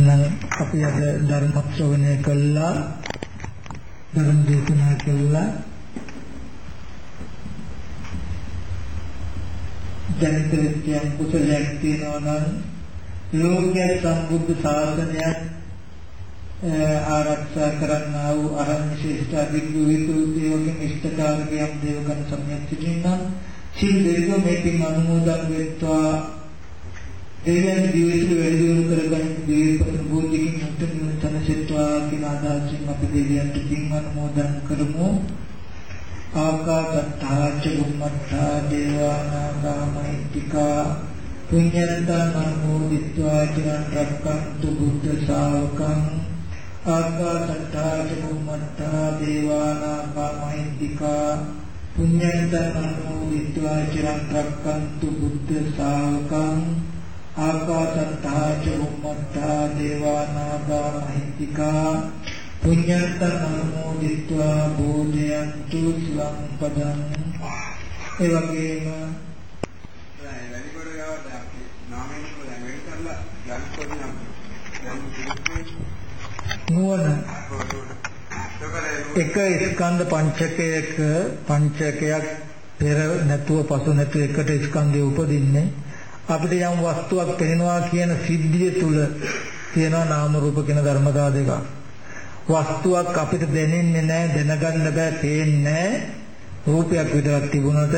නම් අපි අද ධර්ම ශ්‍රවණය කළා. ධර්ම දේශනා කළා. ජනිත විද්‍යාව කුසලයක් තියෙනවා නම් ලෝකයේ සම්බුද්ධ ශාසනයක් ආරක්ෂා කරන්නා වූ අරණ ශිෂ්ට අධිග්ගු විතුදේවකින් ඉෂ්ඨකාරකයන් දේවගණ සම්යක් සිටින්නා. සිල් දෙවියෝ මේ පින් අනුමෝදන් වෙත්වා. දෙවියන් ජීවිතේ වැඩි දියුණු කරගන්න දෙවියන් භූතිකින් හටගෙන තනසෙත්වා කියන අදහසින් අපි දෙවියන්ට පින් අනුමෝදන් කරමු. ආකාසත්තාච බුම්මත්තා දේවානාගා මහිත්‍තිකා පුඤ්ඤන්තං අනුමෝදිත්වා චිරන් රක්කන්තු බුද්ධ ශාවකං ආකාසත්තාච බුම්මත්තා දේවානාගා මහිත්‍තිකා පුඤ්ඤන්තං අනුමෝදිත්වා චිරන් රක්කන්තු බුද්ධ ශාවකං ආකාශත්තාච බුම්මත්තා දේවානාගා මහිත්‍තිකා පුඤ්ඤන්තං අනුමෝදිत्वा බෝධයන්තු සිවං පදං. ඒ වගේම වැඩිකොට ගාවට අපි නාමයෙන් දැන් වෙන් කරලා යම් පොඩි නම් දැන් නුවණ ඒක එක ස්කන්ධ පංචකයක පංචකයක් පෙර නැතුව පසු නැතුව එකට ස්කන්ධය උපදින්නේ අපිට යම් වස්තුවක් පෙනෙනවා කියන සිද්ධිය තුල තියෙනවා නාම රූප කියන ධර්මතා දෙකක්. වස්තුවක් අපිට දැනෙන්නේ නැහැ දැනගන්න බෑ පේන්නේ නැහැ. රූපයක් විතරක් තිබුණාට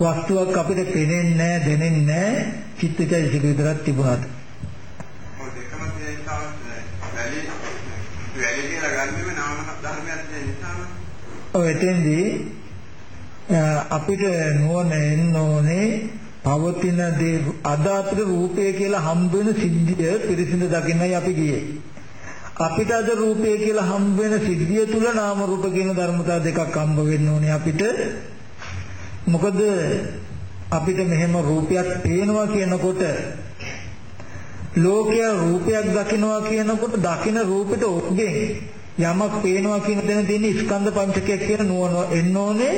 වස්තුවක් අපිට පේන්නේ නැහැ දැනෙන්නේ නැහැ. චිත්තචෛතසික විතරක් තිබුණාට. මොකද එකම තේසාව වැඩි වැඩි කියලා ගන්නෙම නාම ධර්මයක් නිසාම ඔය එතෙන්දී අපිට නුවණ එන්න ඕනේ පවතින දේ අද අපිට රූපය කියලා හම්බ වෙන සිද්ධිය පිරිසිදු දකින්නයි අපි ගියේ. අපිට අද රූපය කියලා හම්බ වෙන සිද්ධිය තුල නාම රූප කියන ධර්මතා දෙකක් හම්බ වෙන්න ඕනේ අපිට. මොකද අපිට මෙහෙම රූපයක් පේනවා කියනකොට ලෝකය රූපයක් දකිනවා කියනකොට දකින රූපෙට ඔබෙන් යමක් පේනවා කියන තැන තියෙන ස්කන්ධ පංචකයක් කියන නුවණ එන්න ඕනේ.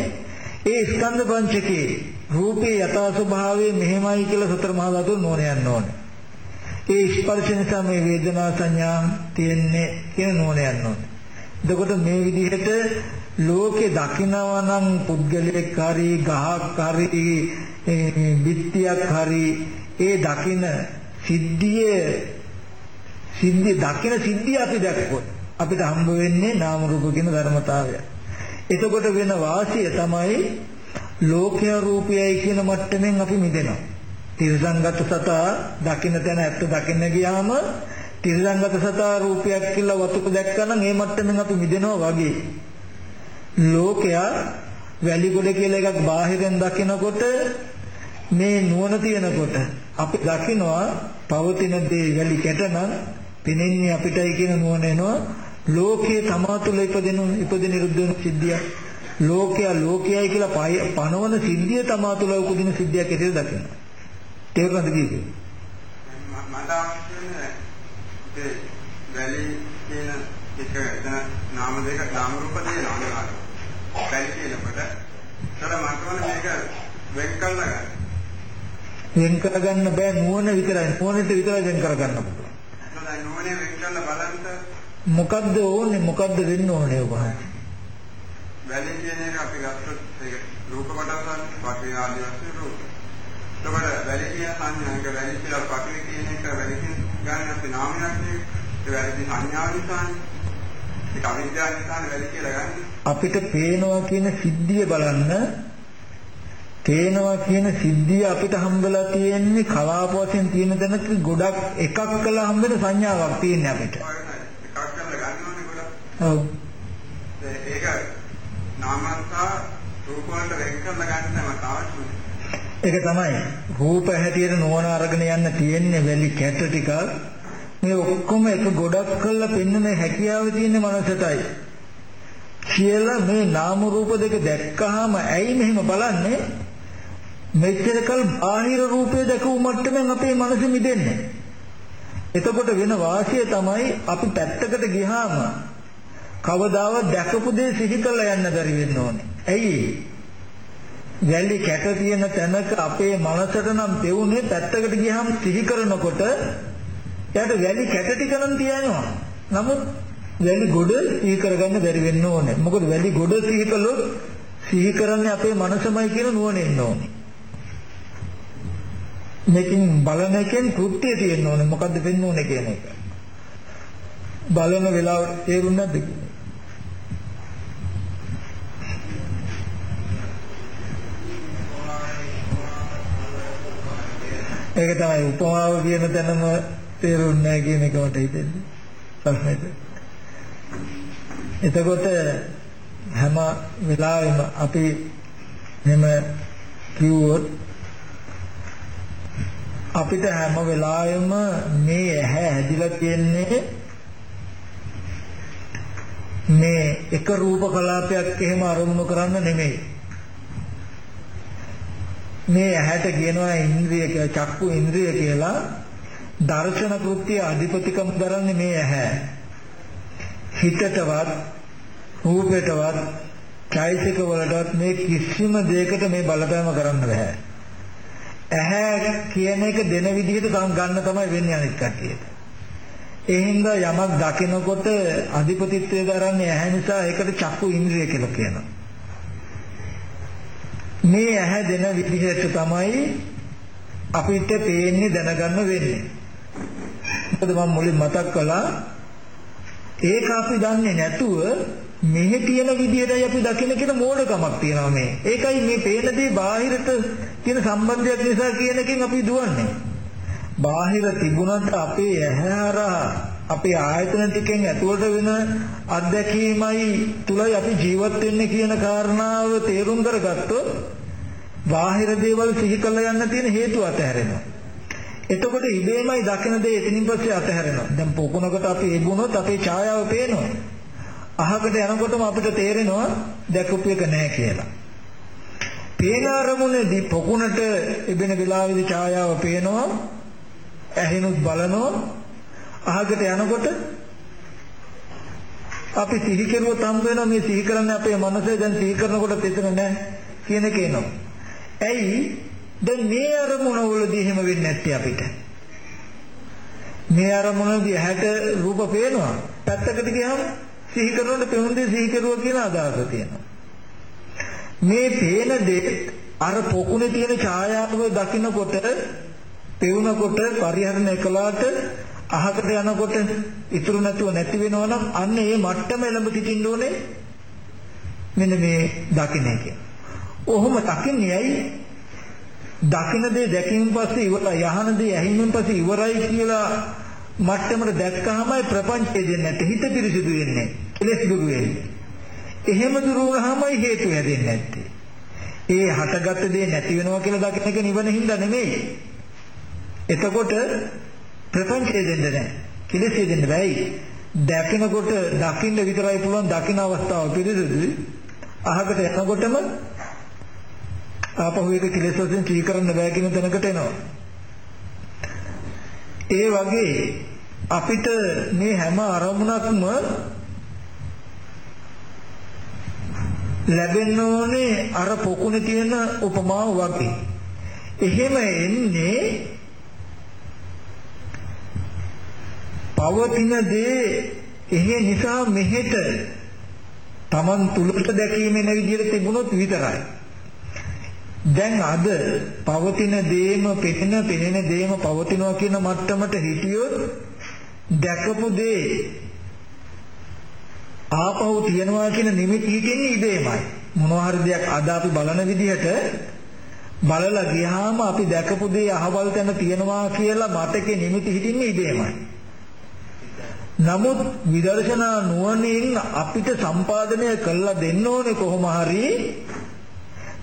ඒ ස්කන්ධ පංචකේ රූපේ යථා ස්වභාවය මෙහෙමයි කියලා සතර මහා ධාතු නුවණ යන්න ඕනේ. ඒ ස්පර්ශ නිසා මේ වේදනා සංඥා තියෙන්නේ කියන නුවණ යන්න ඕනේ. එතකොට මේ විදිහට ලෝකේ දකිනවා නම් පුද්ගලයෙක් හරි ගහක් හරි බිත්තියක් හරි ඒ දකින සිද්ධිය සිද්ධිය දකින සිද්ධිය අපි දැක්කොත් අපිට හම්බ වෙන්නේ නාම රූප කියන ධර්මතාවය. එතකොට වෙන වාසිය තමයි ලෝකය රූපයයි කියන මට්ටමින් අපි මිදෙනවා. තිරසංගත සතා දකින්න තැන ඇත්ත දකින්න ගියාම තිරසංගත සතා රූපයක් කියලා වතුක දැක්කනම් ඒ මට්ටමින් අපි මිදෙනවා වගේ. ලෝකයා වැලිගොඩ කියලා එකක් බාහිරෙන් දකිනකොට මේ නුවණ තියෙනකොට අපි දකිනවා පවතින දේ වැලි කැටනම් පෙනෙන්නේ අපිටයි කියන නුවණ එනවා ලෝකයේ තමා තුළ ඉපදෙන ඉපදෙන නිරුද්ධ වෙන සිද්ධිය ලෝකයා ලෝකයයි කියලා පනවන සිද්ධිය තමා තුළ උපදින සිද්ධියක් ඇටියට දකින්න. තේරුණාද කිව්වේ? මට අවශ්‍ය වැලි කියන එක නාම දෙක නාම රූප දෙනවා නේද? වැලි කියනකොට මට ඕනේ මේක වෙන් කරලා ගන්න. වෙන් කරගන්න බෑ නුවණ විතරයි. නුවණට විතරයි වෙන් කරගන්න පුළුවන්. නුවණේ වෙන් කරලා බලන්න මොකද්ද ඕනේ මොකද්ද වෙන්න ඕනේ ඔබ? වැලි කියන එක අපි ගත්තොත් ඒක රූප කොටසක් වගේ ආදී වශයෙන් රූප. එතකොට වැලි කියන සංඥා එක වැලි කියලා පටිවි කියන එක වැලි කියන ගන්න අපි නාමයක් නේ. ඒ වැලි සංඥාව නිසානේ. ඒක අවිද්‍යාව නිසානේ වැලි කියලා ගන්නේ. අපිට පේනවා කියන සිද්ධිය බලන්න පේනවා කියන සිද්ධිය අපිට හම්බලා තියෙන්නේ කලාප වශයෙන් තියෙන තැනක ගොඩක් එකක් කළා හම්බෙන සංඥාවක් තියෙන්නේ අපිට. එකක් කරලා ගන්නවනේ ගොඩක්. ඔව්. ඒක නාමස්සා රූප වලට වෙන් කරලා ගන්න තමයි තාවශ්‍යයි. ඒක තමයි. රූප හැටියට නොවන අරගෙන යන්න තියෙන්නේ වැලි කැට ටිකක්. මේ ඔක්කොම එක ගොඩක් කරලා පෙන්වන හැකියාව තියෙන මනසටයි. කියලා මේ නාම රූප දෙක දැක්කහම ඇයි මෙහෙම බලන්නේ? මෙච්චරකල් බාහිර රූපය දැකපු මට්ටමින් අපේ මනස මිදෙන්නේ. එතකොට වෙන වාසිය තමයි අපි පැත්තකට ගියාම කවදාවත් දැකපු දේ සිහි කරලා යන්න බැරි වෙන්න ඕනේ. ඇයි? වැලි කැට තියෙන තැනක අපේ මනසට නම් දෙවුනේ පැත්තකට ගියාම සිහි කරනකොට එයාට වැලි කැට ටික නම් තියනවා. නමුත් වැලි ගොඩ සිහි කරගන්න බැරි වෙන්න ඕනේ. මොකද වැලි ගොඩ සිහි කළොත් සිහි කරන්නේ අපේ මනසමයි කියන නුවණ එන්න ඕනේ. මේකෙන් බලන එකෙන් කෘත්‍යය තියෙන්න ඕනේ. මොකද්ද වෙන්න ඕනේ කියන එක. බලන වෙලාවට තේරුන්නේ නැද්ද? ඒක තමයි උපමාව කියන තැනම තේරුන්නේ නැහැ කියන එක මට හිතෙන්නේ. ප්‍රශ්නෙට. එතකොට හැම වෙලාවෙම අපි මෙම කිව්වොත් අපිට හැම වෙලාවෙම මේ ඇහැ හැදිලා තියෙන්නේ මේ එක රූප කලාපයක් එහෙම අරමුණු කරන්න නෙමෙයි මේ ඇහැට කියනවා ඉන්ද්‍රිය කියලා චක්කු ඉන්ද්‍රිය කියලා දර්ශන කෘත්‍ය අධිපතිකම් දරන්නේ මේ ඇහැ. හිතටවත් රූපයටවත් චෛතසික වලටවත් මේ කිසිම දෙයකට මේ බලපෑම කරන්න බෑ. ඇහැ කියන එක දෙන විදිහට ගන්න තමයි වෙන්නේ අනිත් කට්ටියට. ඒ හින්දා යමක් දකිනකොට අධිපතිත්වය දරන්නේ ඇහැ නිසා ඒකට චක්කු ඉන්ද්‍රිය කියලා කියනවා. මේ ඇහැ දෙන විදිහට තමයි අපිට පේන්නේ දැනගන්න වෙන්නේ. මොකද මම මුලින් මතක් කළා ඒක අපි දන්නේ නැතුව මෙහෙ තියෙන විදිහටයි අපි දකින්න කියන මෝඩකමක් තියෙනවා මේ. ඒකයි මේ පේන දේ බාහිරට තියෙන සම්බන්ධයක් නිසා කියන එකෙන් අපි දුවන්නේ. බාහිර තිබුණත් අපේ ඇහැ හරහා අපේ ආයතන ටිකෙන් ඇතුළට වෙන අත්දැකීමයි තුලයි අපි ජීවත් වෙන්නේ කියන කාරණාව තේරුම් කරගත්තොත් බාහිර දේවල් සිහි කරලා යන්න තියෙන හේතු අතහැරෙනවා. එතකොට ඉබේමයි දකින දේ එතනින් පස්සේ අතහැරෙනවා. දැන් පොකුණකට අපි එබුණොත් අපේ ඡායාව පේනවා. අහකට යනකොටම අපිට තේරෙනවා දැකපු එක නැහැ කියලා. පේන අරමුණේදී පොකුණට එබෙන වෙලාවේදී ඡායාව පේනවා. ඇහෙනුත් බලනවා. අහකට යනකොට අපි සිහි කෙරුවොත් හම් වෙනවා මේ සිහි කරන්නේ අපේ මනසේ දැන් සිහි කරනකොට එතන නැහැ කියන එක එනවා. ඇයි දැන් මේ අරමුණ වලදී එහෙම වෙන්නේ නැත්තේ අපිට? මේ අරමුණදී ඇහැට රූප පේනවා. පැත්තකට ගියාම සිහි කරනකොට පෙනුනේ සිහි කරුවා කියන අදහස තියෙනවා. මේ පේන දේ අර පොකුණේ තියෙන ඡායාව දකින්නකොට පෙවුනකොට පරිහරණය කළාට අහකට යනකොට ඉතුරු නැතුව නැති වෙනවා නම් අන්න ඒ මට්ටම එළඹ සිටින්න ඕනේ මෙන්න මේ දකින්න එක. ඔහොම දකින්නේ ඇයි? දකින්න දේ දැකීමෙන් පස්සේ ඉවරයි යහන දේ ඇහිමෙන් පස්සේ ඉවරයි කියලා මට්ටමට දැක්කහමයි ප්‍රපංචය දෙන්නේ නැත්තේ හිත පිරිසිදු වෙන්නේ. කෙලෙස් දුරු වෙන්නේ. එහෙම දුරු වුණාමයි හේතු හැදෙන්නේ නැත්තේ. ඒ හටගත්ත දේ නැති වෙනවා කියලා දකින්න එක නිවන හින්දා නෙමෙයි. එතකොට ප්‍රපංචය දෙන්න නැහැ. කෙලෙස් දෙන්න බෑයි. දැකිනකොට දකින්න විතරයි පුළුවන් දකින අවස්ථාව පිළිසුදුයි. අහකට යනකොටම ආපහු ඒක කෙලෙස් වශයෙන් සිහි කරන්න බෑ කියන තැනකට එනවා. ඒ වගේ අපිට මේ හැම අරමුණක්ම ලැබෙන්න ඕනේ අර පොකුණේ තියෙන උපමාව වගේ. එහෙම එන්නේ පවතින දේ එහෙ නිසා මෙහෙට Taman තුලට දැකීමේ නැ විදිහට තිබුණොත් විතරයි. දැන් අද පවතින දේම පෙනෙන පෙනෙන දේම පවතිනවා කියන මට්ටමට හිටියොත් දැකපු දේ ආපහු තියනවා කියන නිමිති හිතෙන්නේ ඉබේමයි. මොනවා හරි දෙයක් අද අපි බලන විදිහට බලලා ගියාම අපි දැකපු දේ අහවල් තැන තියනවා කියලා මතකේ නිමිති හිටින්නේ ඉබේමයි. නමුත් විදර්ශනා නුවණින් අපිට සම්පාදනය කළා දෙන්න ඕනේ කොහොම හරි.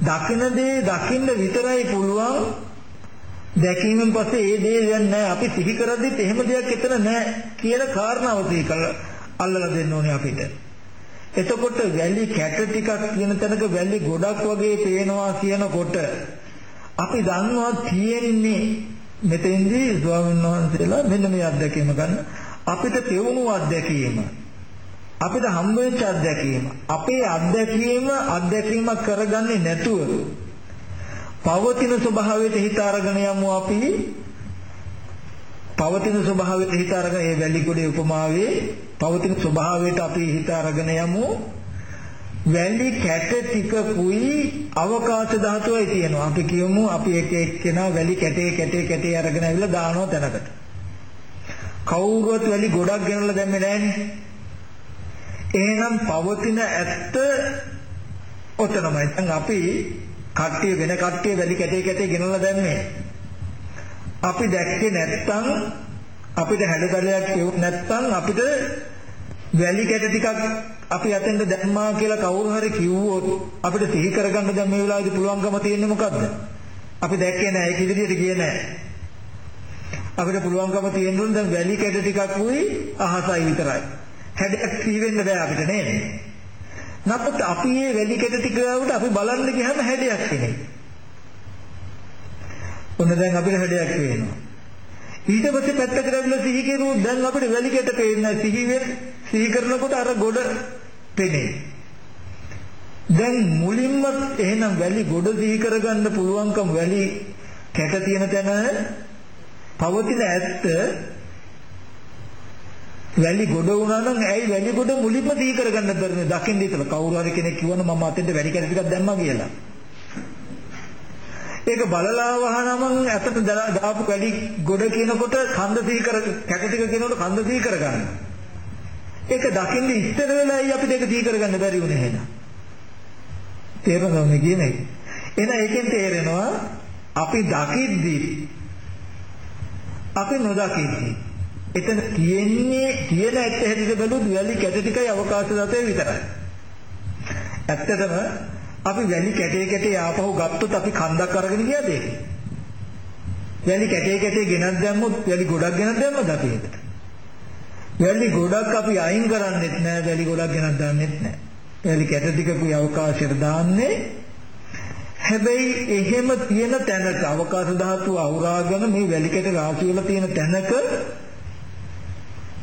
දකින දේ දකින්න විතරයි පුළුවන්. දැකීමෙන් පස්සේ ඒ දේ දැන් නැහැ. අපි සිහි කරද්දිත් එහෙම දෙයක් එතන නැහැ කියලා කාරණාව තේකලා අල්ලලා දෙන්න ඕනේ අපිට. එතකොට වැලි කැට ටිකක් කියන තැනක වැලි ගොඩක් වගේ පේනවා කියනකොට අපි දන්නවා තියෙන්නේ මෙතෙන්දී ස්වාමීන් වහන්සේලා මෙන්න මේ අත්දැකීම ගන්න. අපිට තෙවුණු අත්දැකීම අපිට හම්බ වෙච්ච අත්දැකීම අපේ අත්දැකීම අත්දැකීමක් කරගන්නේ නැතුව පවතින ස්වභාවයට හිත අරගෙන යමු අපි පවතින ස්වභාවයට හිත අරගෙන ඒ වැලි ගොඩේ උපමාවේ පවතින ස්වභාවයට අපි හිත අරගෙන යමු වැලි කැට ටිකකුයි අවකාශ ධාතුවයි තියෙනවා. අපි කියමු අපි එක එක්කෙනා වැලි කැටේ කැටේ කැටේ අරගෙන ඇවිල්ලා දානවා තැනකට. කවුරුවත් වැලි ගොඩක් ගෙනල්ලා දැම්මේ නැහනේ. එහෙනම් පවතින ඇත්ත ඔතනමයි. දැන් අපි කට්ටිය වෙන කට්ටිය වැලි කැටේ කැටේ ගෙනල්ලා දැම්මේ. අපි දැක්කේ නැත්තම් අපිට හැඩතලයක් කියුත් නැත්තම් අපිට වැලි කැට ටිකක් අපි අතෙන්ද දැම්මා කියලා කවුරු හරි කිව්වොත් අපිට සිහි කරගන්න දැන් මේ වෙලාවේදී පුළුවන්කම තියෙන්නේ මොකද්ද? අපි දැක්කේ නැහැ ඒක ඉදිරියට ගියේ නැහැ. අපිට පුළුවන්කම තියෙනුනේ දැන් වැලි කැට ටිකක් උයි අහසයි විතරයි. හැඩයක් සිහි වෙන්න බෑ අපිට නේද? නමුත් අපි මේ වැලි කැට ටික ගාවට අපි බලන්න ගියාම හැඩයක් එන්නේ. ඔන්න දැන් අපිට හැඩයක් පේනවා. ඊට පස්සේ පැත්තකට ඇවිල්ලා සිහි කරුවොත් දැන් අපිට වැලි කැට පේන්නේ සිහි වෙන සිහි කරනකොට අර ගොඩ පෙනේ. දැන් මුලින්ම එහෙනම් වැලි ගොඩ සිහි කරගන්න පුළුවන්කම වැලි කැට තියෙන තැන පවතින ඇත්ත වැලි ගොඩ වුණා නම් ඇයි වැලි ගොඩ මුලින්ම සිහි කරගන්න බැරිනේ දකින්න ඉතලා කවුරු හරි කෙනෙක් කිව්වනම් මම අතෙන්ට වැලි කැට ටිකක් දැම්මා කියලා. ඒක බලලා වහනම ඇතට දාපු වැඩි ගොඩ කියනකොට කන්ද සිහි කර කැට ටික කියනකොට කන්ද සිහි කරගන්න. ඒක දකින්න ඉස්සර වෙලාවයි අපිට ඒක සිහි කරගන්න බැරි වුණේ එහෙනම්. තේරෙනවද මේ කියන්නේ? එහෙනම් ඒකෙන් තේරෙනවා අපි දකිද්දී අපි නොදකිද්දී එතන තියෙන්නේ තියෙන ඇත්ත හැටියට බැලුවොත් වැලි කැට ටිකයි අවකාශ දතේ විතරයි. ඇත්තටම අපි වැලි කැටේ කැටේ ආපහු ගත්තොත් අපි කන්දක් අරගෙන ගියාද ඒක? වැලි කැටේ කැටේ ගෙනත් දැම්මොත් වැලි ගොඩක් ගෙනත් දැම්මද අපි ඒකට? වැලි ගොඩක් අපි අයින් කරන්නේත් නැහැ වැලි ගොඩක් ගෙනත් දාන්නෙත් නැහැ. වැලි කැට ටිකකුයි අවකාශයට දාන්නේ හැබැයි එහෙම තියෙන තැනක අවකාශ ධාතුව අවුරාගෙන මේ වැලි කැට රාශි වල තියෙන තැනක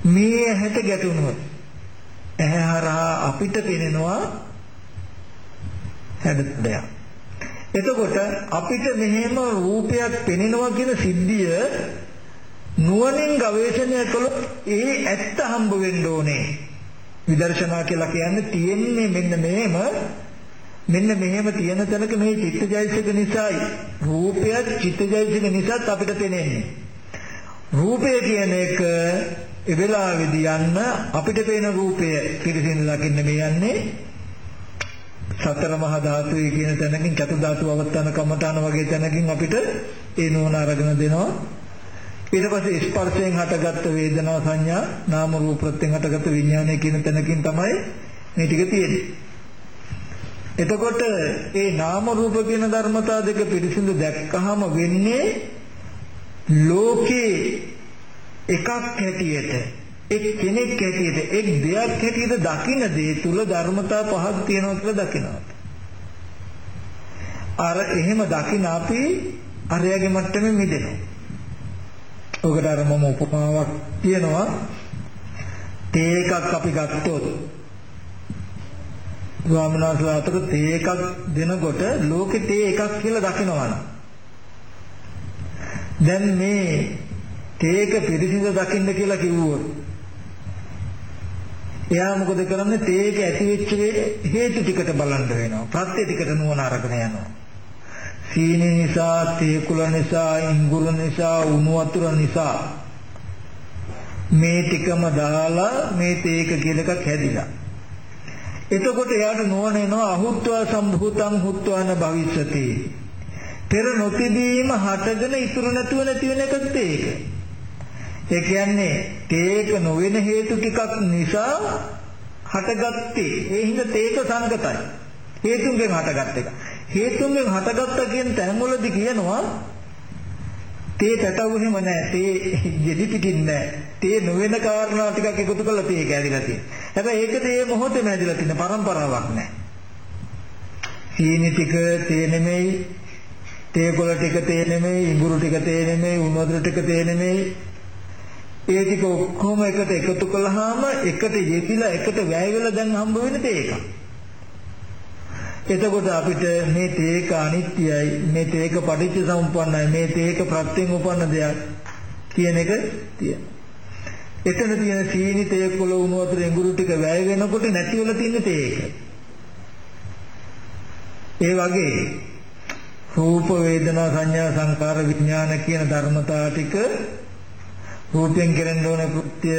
මේ ඇහැට ගැටුණොත් ඇහැ හරහා අපිට පෙනෙනවා හැඩතලයක්. එතකොට අපිට මෙහෙම රූපයක් පෙනෙනවා කියන සිද්ධිය නුවණින් ගවේෂණය කළොත් ඒ ඇත්ත හම්බ වෙන්න ඕනේ. විදර්ශනා කියලා කියන්නේ තියෙන්නේ මෙන්න මෙහෙම මෙන්න මෙහෙම තියෙන තැනක මේ චිත්තජයසික නිසායි. රූපයත් චිත්තජයසික නිසාත් අපිට පෙනෙන්නේ. රූපය කියන එක ඒ වෙලාවේදී යන්න අපිට පේන රූපය පිරිසිදු දකින්න මේ යන්නේ සතර මහා ධාතුයි කියන තැනකින් චතු ධාතු අවස්ථාන කමඨාන වගේ තැනකින් අපිට ඒ නෝන අරගෙන දෙනවා. ඊට පස්සේ ස්පර්ශයෙන් හටගත්ත වේදනා සංඥා නාම රූප ප්‍රත්‍යයෙන් හටගත්ත විඥානය කියන තැනකින් තමයි මේ ටික තියෙන්නේ. එතකොට ඒ නාම රූප කියන ධර්මතා දෙක පිරිසිදු දැක්කහම වෙන්නේ ලෝකේ එකක් හැටියට එක් කෙනෙක් හැටියට එක් දෙයක් හැටියට දකින්න දේ තුල ධර්මතා පහක් තියෙනවා කියලා දකිනවා. අර එහෙම දකින අපි අරයාගේ මට්ටමේ මිදෙනවා. ඔකට අර මම උපමාවක් කියනවා. තේ එකක් අපි ගත්තොත් ස්වාමීනාස්ලා අතර තේ එකක් දෙනකොට ලෝකේ තේ එකක් කියලා දකිනවා දැන් මේ තේක පිරිසිදු දකින්න කියලා කිව්වොත් එයා මොකද කරන්නේ? තේක ඇති වෙච්ච හේතු ටිකට බලන්න වෙනවා. ප්‍රත්‍ය ටිකට නුවණ අරගෙන යනවා. සීනි නිසා තේ කුල නිසා ඉංගුරු නිසා උණු වතුර නිසා මේ ටිකම දාලා මේ තේක කියලා එකක් හැදිලා. එතකොට එයාට නුවණ එනවා අහුත්වා සම්භූතං හුත්වාන භවිෂති පෙර නොතිබීම හටගෙන ඉතුරු නැතුව නැති වෙන එකත් ඒක. ඒ කියන්නේ තේක නොවන හේතු ටිකක් නිසා හටගත්තේ. ඒ හින්දා තේක සංගතයි. හේතුන්ගෙන් හටගත් එක. හේතුන්ගෙන් හටගත්ත කියන තැන්වලදී කියනවා තේ පැටව එහෙම නැහැ තේ ගෙඩි පිටින් නැහැ තේ නොවන කාරණා ටිකක් එකතු කරලා තේ කැදිලා තියෙනවා හැබැයි ඒක තේ මොහොතේම හැදිලා තියෙන පරම්පරාවක් නැහැ සීනි ටික තේ නෙමෙයි තේ කොළ ටික තේ නෙමෙයි ඉඟුරු ටික තේ නෙමෙයි උණු වතුර ටික තේ නෙමෙයි ඒ ටික ඔක්කොම එකට එකතු කළාම එකට යෙදිලා එකට වැය වෙලා දැන් හම්බ වෙන තේක. එතකොට අපිට මේ තේක අනිත්‍යයි මේ තේක පටිච්ච සමුප්පන්නයි මේ තේක ප්‍රත්‍යයෙන් උපන්න දෙයක් කියන එක තියෙනවා. එතන තියෙන සීනි තේ කොළ උණු වතුර එඟුරු ටික වැය වෙනකොට නැති වෙලා තියෙන තේ එක. ඒ වගේ රූප වේදනා සංඥා සංකාර විඥාන කියන ධර්මතා ටික රූපයෙන් කෙරෙන්න ඕන කෘත්‍ය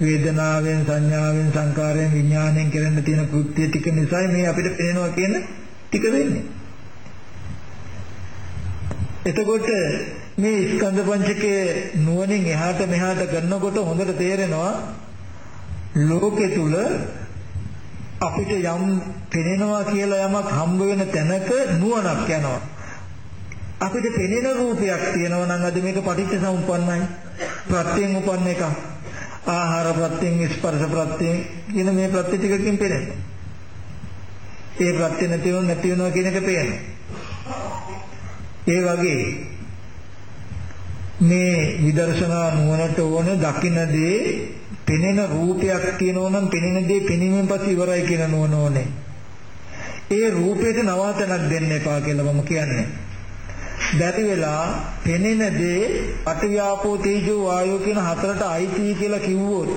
වේදනාවෙන් සංඥාවෙන් සංකාරයෙන් විඥාණයෙන් කෙරෙන්න තියෙන කෘත්‍ය ටික නිසා මේ අපිට පේනවා කියන ටික වෙන්නේ. එතකොට මේ ස්කන්ධ පංචකයේ නුවණින් එහාට මෙහාට කරනකොට හොඳට තේරෙනවා ලෝකෙ තුල අපිට යම් පෙනෙනවා කියලා යමක් හම්බ වෙන තැනක නුවණක් යනවා. අපිට පෙනෙන රූපයක් තියෙනවා නම් අද මේක පටිච්ච සමුප්පන්නයි. ප්‍රත්‍යයෙන් උපන්න එක. ආහාර ප්‍රත්‍යයෙන් ස්පර්ශ ප්‍රත්‍යයෙන් කියන මේ ප්‍රත්‍ය ටිකකින් පෙනෙනවා. ඒ ප්‍රත්‍ය නැතිව නැති වෙනවා කියන එක පේනවා. ඒ වගේ මේ විදර්ශනා නුවණට ඕන දකින්න දේ පෙනෙන රූපයක් තියෙනවා නම් පෙනෙන දේ පෙනීමෙන් පස්සේ ඉවරයි කියන නුවණ ඕනේ. ඒ රූපයට නවාතනක් දෙන්න එපා කියලා මම කියන්නේ. බැරි වෙලා පෙනෙන දේ අටවියාපෝ තේජෝ වායෝ කියන හතරට අයිති කියලා කිව්වොත්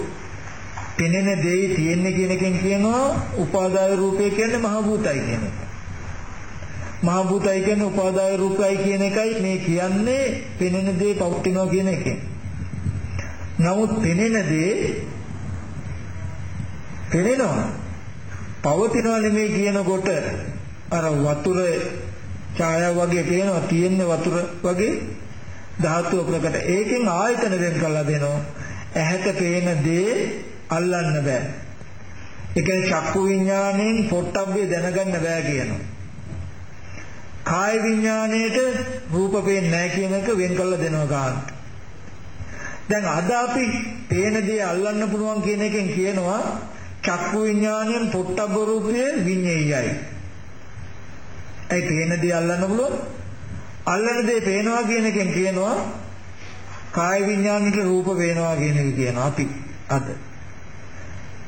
පෙනෙන දේ තියෙන්නේ කියන එකෙන් කියනවා උපාදාය රූපය කියන්නේ මහ භූතයි කියන එක. මහ භූතයි කියන්නේ උපාදාය රූපයි කියන එකයි මේ කියන්නේ පෙනෙන දේ පවතිනවා කියන එකෙන්. නමුත් පෙනෙන දේ පෙනෙනවා. පවතිනවා නෙමෙයි කියනකොට අර වතුර ඡායාව වගේ පේනවා තියෙන්නේ වතුර වගේ ධාතුව ප්‍රකට. ඒකෙන් ආයතන වෙන් කළා දෙනවා. ඇහැට පේන දේ අල්ලන්න බෑ. ඒ කියන්නේ චක්කු විඥාණයෙන් පොට්ටබ්බේ දැනගන්න බෑ කියනවා. කාය විඥාණයට රූප පේන්නේ නැහැ කියන එක වෙන් කළා දෙනවා කාන්ත. දැන් අද අපි පේන දේ අල්ලන්න පුළුවන් කියන එකෙන් කියනවා චක්කු විඥාණයෙන් පොට්ටබ්බ රූපයේ විඤ්ඤායයි. ඒ පේන දේ අල්ලන්න පුළුවන්. අල්ලන දේ පේනවා කියන එකෙන් කියනවා කාය විඥානෙට රූප පේනවා කියන එක කියනවා අපි අද.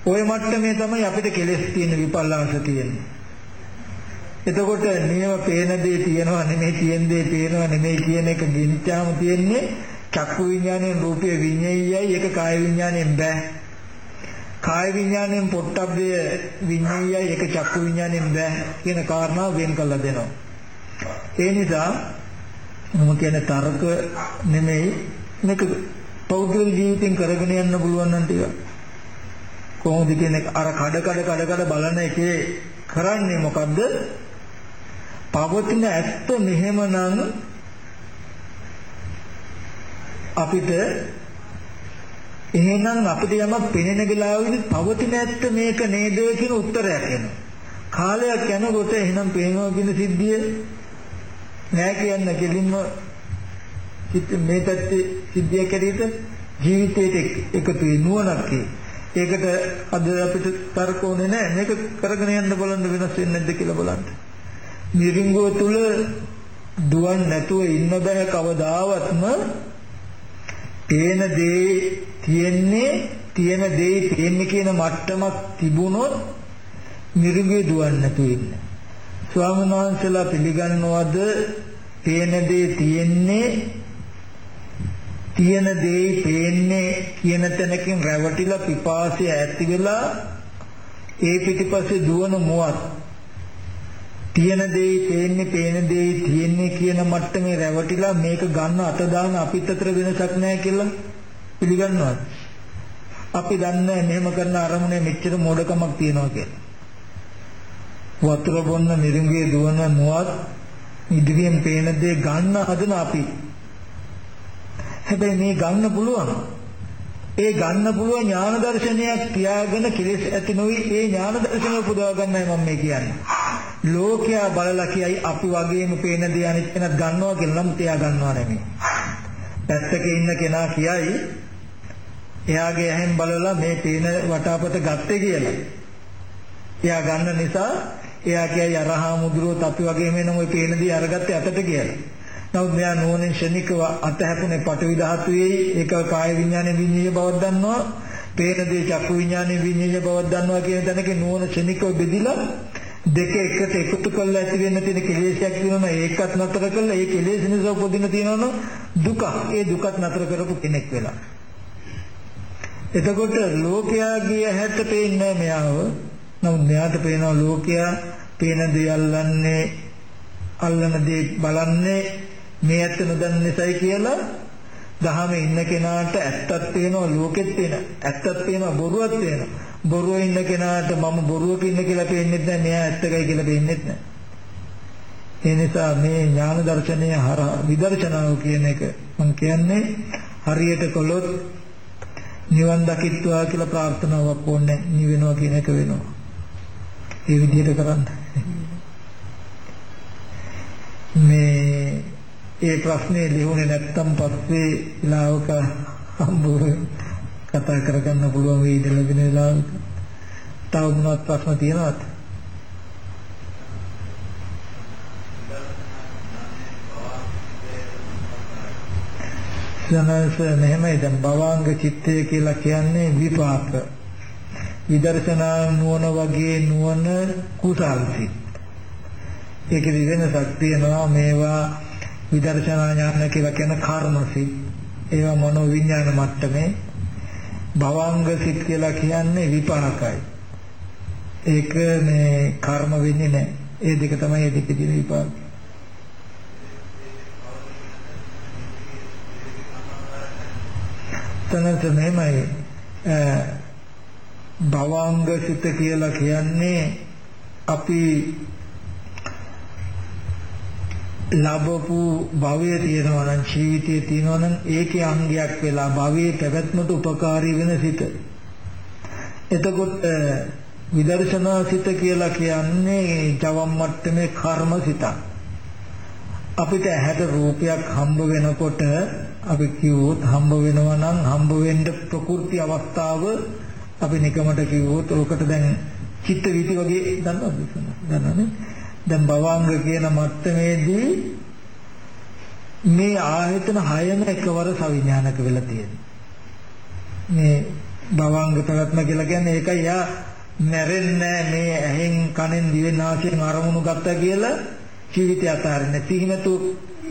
ওই මට්ටමේ තමයි අපිට කෙලෙස් තියෙන විපල්ලාස තියෙන්නේ. එතකොට නියම පේන දේ තියෙනවා නෙමෙයි තියෙන දේ පේනවා නෙමෙයි කියන එක ගින්චාම තියෙන්නේ චක්කු විඥානයෙන් රූපයේ විඤ්ඤායයි ඒක කාය විඥානයෙන් බෑ. කාය විඥාණයෙන් පොට්ටබ්බය විඤ්ඤායයි ඒක චක්කු විඥාණයෙන් බෑ කියන කාරණාව වෙන් කළා දෙනවා. ඒ නිසා මම කියන්නේ තර්ක නෙමෙයි මේක පෞද්ගලික ජීවිතෙන් කරගෙන යන්න පුළුවන් නම් ටික කොහොමද කියන්නේ අර කඩ කඩ කඩ කඩ බලන එකේ කරන්නේ මොකද්ද? පවතින ඇත්ත මෙහෙමනම් අපිට එහෙනම් අපිට යමක් පෙනෙන වෙලාවෙදි පවතින ඇත්ත මේක නේද කියන උත්තරයක් එනවා. කාලයක් යනකොට එහෙනම් පේනවා කියන සිද්ධිය නෑ කියන්න කෙලින්ම මේ පැත්තේ සිද්ධිය කැරීට ජීවිතයට එකතු වෙනුවණක් ඒකට අද අපිට තර්ක ඕනේ නෑ මේක කරගෙන යන්න බලන්න වෙනස් වෙන්නේ නැද්ද කියලා බලන්න. මිරිඟුව තුල දුවන් නැතුව ඉන්න බෑ කවදාවත්ම පේන දේ තියෙන්නේ තියෙන දේ පේන්නේ කියන මට්ටමක් තිබුණොත් මිරිඟුවේ දුවන්නේ නැතුව ඉන්න. ස්වාමීන් වහන්සේලා පිළිගන්නවද පේන දේ තියෙන්නේ තියෙන දේ පේන්නේ කියන තැනකින් රැවටිලා පිපාසය ඇති වෙලා ඒ පිටිපස්සේ දුවන මුවත් තියෙන දේ පේන්නේ පේන දේ තියෙන්නේ කියන මට්ටමේ රැවටිලා මේක ගන්න අත දාන අපිත් අතර වෙනසක් නැහැ කියලා පිළිගන්නවද? අපි දන්නේ මෙහෙම කරන අරමුණේ මෙච්චර මෝඩකමක් තියෙනවා කියලා. වතුර බොන්න මිරිඟුවේ දුවන මුවත් ඉදිරියෙන් පේන දේ ගන්න හදන අපි. හැබැයි මේ ගන්න පුළුවන්. ඒ ගන්න පුළුවන් ඥාන දර්ශනයක් තියාගෙන කෙලෙස් ඇති නොවි ඒ ඥාන දර්ශනය පුදවා ගන්නයි මම මේ කියන්නේ. ලෝකයා බලලා කියයි අපි වගේම පේන දේ අනිත් කෙනත් ගන්නවා කියලා නම් තියා ගන්නවා නෙමෙයි. පැත්තක ඉන්න කෙනා කියයි එයාගේ ඇහෙන් බලලා මේ පේන වටාපත ගත්තේ කියලා. එයා ගන්න නිසා එයා කියයි අරහා මුද්‍රෝත් අපි වගේම එනම් ওই පේන දේ අරගත්තේ අතට කියලා. නමුත් මෙයා නෝනෙන් ශනිකව අතහැපුනේ පටවි ධාතුවේ ඒක කාය විඥානේ විඤ්ඤාය බවක් දන්නවා. පේන දේ චක්කු විඥානේ විඤ්ඤාය බවක් දන්නවා කියන තැනක නෝන ශනිකව බෙදිලා දෙක එකට එකතු කරලා ඇති වෙන්න තියෙන කෙලෙසයක් තියෙනවා ඒකත් නතර කරලා ඒ කෙලෙස් නිසා උපදින තියෙනවනේ දුක. ඒ දුකත් නතර කරපු කෙනෙක් වෙලා. එතකොට ලෝකයාගේ ඇහැට පේන්නේ මෙයාව. නමුත් මෙයාට පේනවා ලෝකයා පේන දේ අල්ලන්නේ අල්ලන දේ බලන්නේ මේ ඇත්ත නොදන්න නිසායි කියලා දහමේ ඉන්න කෙනාට ඇත්තක් පේනවා ලෝකෙත් පේන ඇත්තක් පේනවා බොරුවක් පේනවා බොරුව ඉන්න කෙනාට මම බොරුවක ඉන්න කියලා පේන්නේ නැහැ මෙයා ඇත්තකයි කියලා පේන්නේ නැහැ. ඒ නිසා මේ ඥාන දර්ශනය හරහා විදර්ශනාව කියන එක මම කියන්නේ හරියට කළොත් නිවන් දකිත්වා කියලා ප්‍රාර්ථනාවක් ඕනේ නිවෙනවා කියන එක වෙනවා. ඒ විදිහට කරන්න. මේ ඒ ප්‍රශ්නේ ලියුනේ නැත්තම් පස්සේ ලාවක හම්බුව කතා කරගන්න පුළුවන් වෙයිද ලැබෙන වෙලාවක. තව මොනවත් ප්‍රශ්න තියෙනවද? සනස මෙහෙමයි දැන් භවාංග චිත්තය කියලා කියන්නේ විපාක. විදර්ශනා නුවණ වගේ නුවණ කුසල් සිත්. ඒකේ වෙනසක් තියෙනවා මේවා විදර්ශනා ඥාන කියලා කියන කර්ම සිත්. ඒවා මනෝ විඥාන මට්ටමේ භවංග සිත් කියලා කියන්නේ විපාකයි. ඒක මේ කර්ම වෙන්නේ නැහැ. ඒ දෙක තමයි ඒ දෙකේ තියෙන විපාක. තනත මෙහෙමයි භවංග සිත කියලා කියන්නේ අපි ලැබපු භවය තියෙනවා නම් ජීවිතයේ තියෙනවා නම් ඒකේ අංගයක් වෙලා භවයේ පැවැත්මට උපකාරී වෙන සිත. එතකොට විදර්ශනා සිත කියලා කියන්නේ ජවම් මට්ටමේ කර්ම සිතක්. අපිට ඇහැට රූපයක් හම්බ වෙනකොට අපි කිව්වොත් හම්බ වෙනවා නම් හම්බ වෙන්න ප්‍රකෘති අවස්ථාව අපි නිකමට කිව්වොත් ඔකට දැන් චිත්ත වීති වගේ දන්නවද දන්නවනේ දැන් භවංග කියන මට්ටමේදී මේ ආයතන හයම එකවර සවිඥානික වෙලා තියෙනවා. මේ භවංග ප්‍රවත්ම කියලා කියන්නේ ඒකයි යා මැරෙන්නේ මේ ඇහෙන් කනෙන් දිවෙන් නාසයෙන් අරමුණු ගත්තා කියලා ජීවිතය අතාරින්නේ. සිහිනතු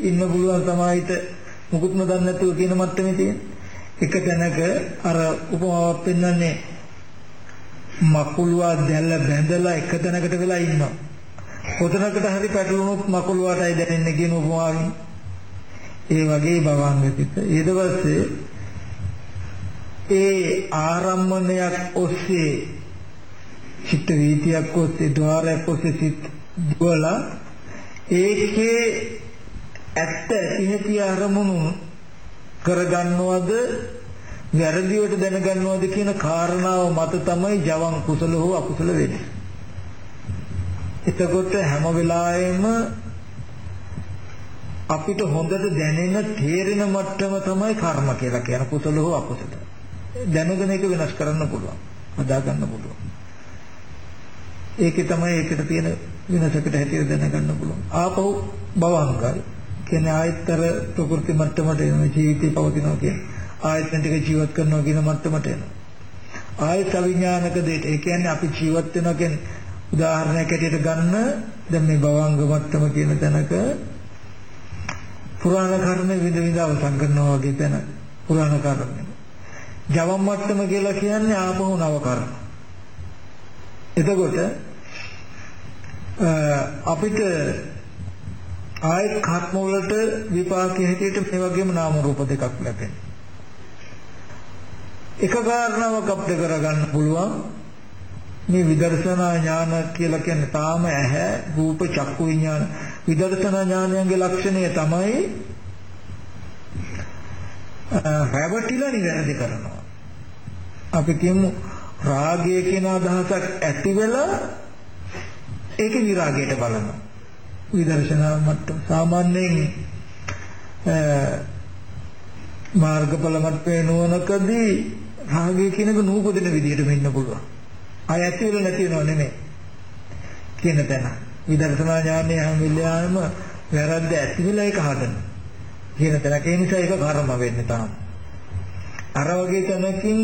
ඉන්න පුළුවන් සමාහිත මුකුත්ම දන්නේ නැතුව කියන මට්ටමේ තියෙන. එක තැනක අර උපමාවක් පෙන්වන්නේ මකුළුවා දැල්ල බැඳලා එක තැනකට වෙලා ඉන්නවා. කොතනකට හරි පැටලුණොත් මකුළු වටයි දැනෙන්නේ කියන උපමාවෙන්. ඒ වගේ භවංගිත. ඊට පස්සේ ඒ ආරම්මණයක් ඔස්සේ චිත්ත වීතියක් ඔස්සේ ద్వාරයක් ඔස්සේ සිත් දුවලා ඒකේ ඇත්ත ඇති අරමුණු කරගන්නවද වැරදිවට දැනගන්නවද කියන කාරණාව මත තමයි ජවන් කුසල හෝ අකුසල වෙන්නේ. එතකොට හැම වෙලාවෙම අපිට හොඳට දැනෙන තේරෙන මට්ටම තමයි කර්ම කියලා කියන කුසල හෝ අකුසල. දැනගෙන ඒක වෙනස් කරන්න පුළුවන්. හදා ගන්න පුළුවන්. ඒකේ තමයි ඒකට තියෙන වෙනසකට හැටියට දැනගන්න පුළුවන්. ආපහු භවංගයි. කියන්නේ ආයතර ප්‍රകൃති මට්ටමට එන ජීවිතේ පවතිනවා කියන්නේ. ආයතන ටික ජීවත් කරනවා කියන මට්ටමට එනවා. ආයත විඥානක දෙයට ඒ කියන්නේ අපි ජීවත් වෙනවා කියන්නේ උදාහරණයක් ඇටියට ගන්න දැන් මේ භවංග මට්ටම කියන තැනක පුරාණ කර්ම විඳ විඳ අවසන් කරනවා වගේ තැන පුරාණ කර්ම. ජවම් මට්ටම කියලා කියන්නේ ආපහු නව කර්ම. එතකොට අපිට ආයත් කර්ම වලට විපාකයේ හැටියට මේ වගේම නාම රූප දෙකක් ලැබෙනවා. එක කාරණාවක් අපිට කරගන්න පුළුවන් මේ විදර්ශනා ඥාන කියලා කියන්නේ තාම ඇහැ රූප චක්කු විඥාන. විදර්ශනා ඥානයන්ගේ ලක්ෂණය තමයි රැවටිලා නිවැරදි කරනවා. අපි කියමු රාගය කියන අදහසක් ඇති වෙලා ඒක විරාගයට බලනවා. විදර්ශනා මට්ටම. සාමාන්‍යයෙන් මාර්ගඵල මට්ටමේ නුවණකදී රාගය කියනක නූපදින විදිහට වෙන්න පුළුවන්. ආය ඇති වෙලා නැති වෙනව නෙමෙයි. කියන තැන. විදර්ශනා ඥානය හැම වෙලාවෙම වැරද්ද ඇති වෙලා ඒක හදන කියන තැනක ඒ නිසා ඒක කර්ම වෙන්නේ තාම අර වගේ තැනකින්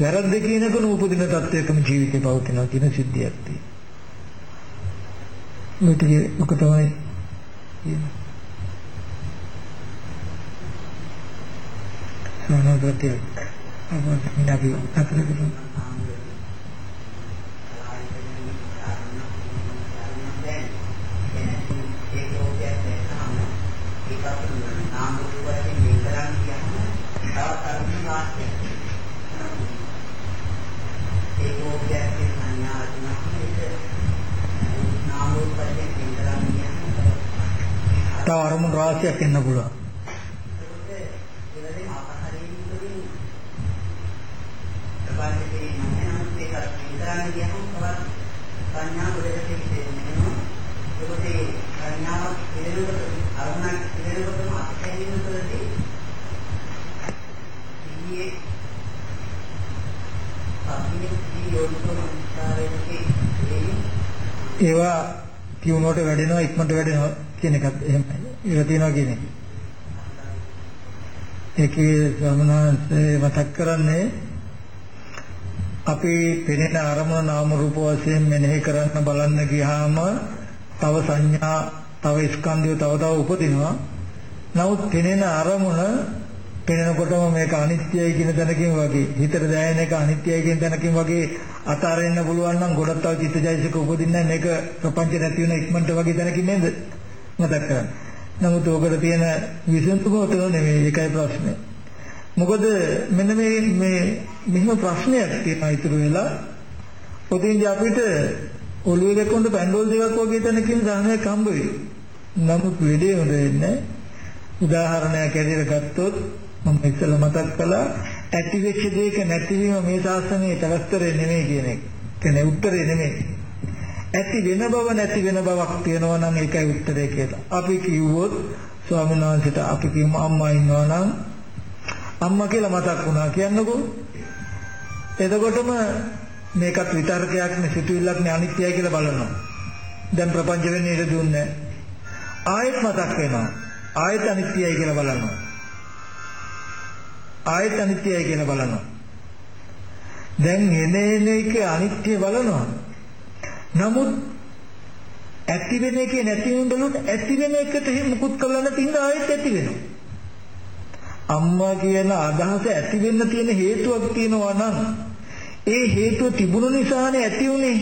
වැරද්ද කියනක නූපදින තත්වයකම ජීවිතේ පවතිනවා කියන සිද්ධියක් තියෙනවා. මේ ටික ඔක තමයි කියන්නේ. සමනෝදතිය අපිට මිනාපි අතර කරමු. තව අරමුණු රාශියක් එන්න පුළුවන්. ඒවා කියුණාට වැඩෙනවා ඉක්මනට වැඩෙනවා කියන එකත් එහෙමයි. ඒක තියනවා කියන්නේ. ඒකේ සමනාසේ මතක් කරන්නේ අපි පෙනෙන අරමුණ නාම රූප වශයෙන් මෙනෙහි කරන්න බලන්න ගියාම තව සංඥා තව ස්කන්ධය තව තව උපදිනවා. නමුත් පෙනෙන අරමුණ පෙනෙනකොටම මේක අනිත්‍යයි කියන තැනකින් වගේ හිතට දැනෙන එක අනිත්‍යයි කියන තැනකින් වගේ අතාරින්න පුළුවන් නම් ගොඩක් තව චිත්තජයසික උපදින්නේ මේක ප්‍රපංච නැති වෙන ඉක්මනට වගේ තැනකින් නේද මතක් කරගන්න. නමුත් ඕකට තියෙන විසඳුම උතන නෙමෙයි ඒකයි ප්‍රශ්නේ. මොකද මෙන්න මේ මේ මෙහෙම ප්‍රශ්නයක් තියෙනවා ඉතුරු වෙලා පොතින්දී අපිට ඔළුවේ දෙකොන්ද පැන්ඩෝල් දෙකක් වගේ තැනකින් ධර්මයක් හම්බ වෙයි. නමුත් වෙඩේ හොඳ වෙන්නේ උදාහරණයක් ඇරෙලා ගත්තොත් මම ඉස්සෙල්ලා මතක් කළා ඇති වෙච්ච දෙයක නැතිවීම මේ ශාස්ත්‍රයේ තවස්තරේ නෙමෙයි කියන එක. කියන්නේ උත්තරේ නෙමෙයි. ඇති වෙන බව නැති වෙන බවක් තියෙනවා නම් ඒකයි උත්තරේ කියලා. අපි කිව්වොත් ස්වාමීන් වහන්සේට අපි කියමු අම්මා ඉන්නවා නම් අම්මා කියලා මතක් වුණා කියන්නකෝ. එතකොටම මේකත් විතර්කයක් නේ සිතුවිල්ලක් නේ අනිත්‍යයි කියලා බලනවා. දැන් ප්‍රපංච වෙන්නේ ඒක දුන්නේ ආයෙත් මතක් වෙනවා. ආයෙත් අනිත්‍යයි කියලා බලනවා. ආයෙත් අනිත්‍යයි කියලා බලනවා. දැන් එන එන එක අනිත්‍ය බලනවා. නමුත් ඇති වෙන එකේ නැති වෙන බලුත් ඇති වෙන එකට එහෙම මුකුත් කරලා නැතිනම් ආයෙත් ඇති වෙනවා. අම්මා කියන අදහස ඇති වෙන්න තියෙන හේතුවක් තියෙනවා නම් ඒ හේතුව තිබුණු නිසානේ ඇති උනේ.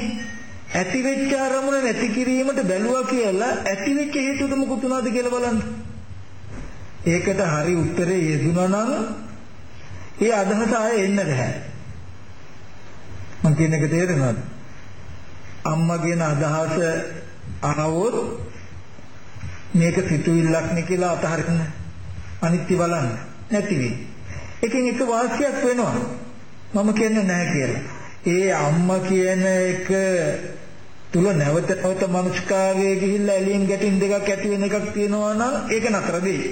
ඇති වෙච්ච අරමුණ නැති කිරීමට බැලුවා කියලා ඇති වෙච්ච හේතුවට මුකුත් උනාද කියලා බලන්න. ඒකට හරි උත්තරේ යෙදුනා නම් ඒ අදහස ආයෙ එන්න බෑ. මම කියන එක තේරෙනවද? අම්මා කියන අදහස ආවොත් මේක සිතුවිල්ලක් නේ කියලා අතහරින්න අනිත්‍ය බලන්න නැති වෙයි. එකෙන් එක වාක්‍යයක් වෙනවා. මම කියන්නේ නැහැ කියලා. ඒ අම්මා කියන එක තුල නැවත නැවත මනස්කාරයේ ගිහිල්ලා එළියෙන් ගැටින් දෙකක් ඇති වෙන එකක් තියෙනවා නම් ඒක නතර දෙයි.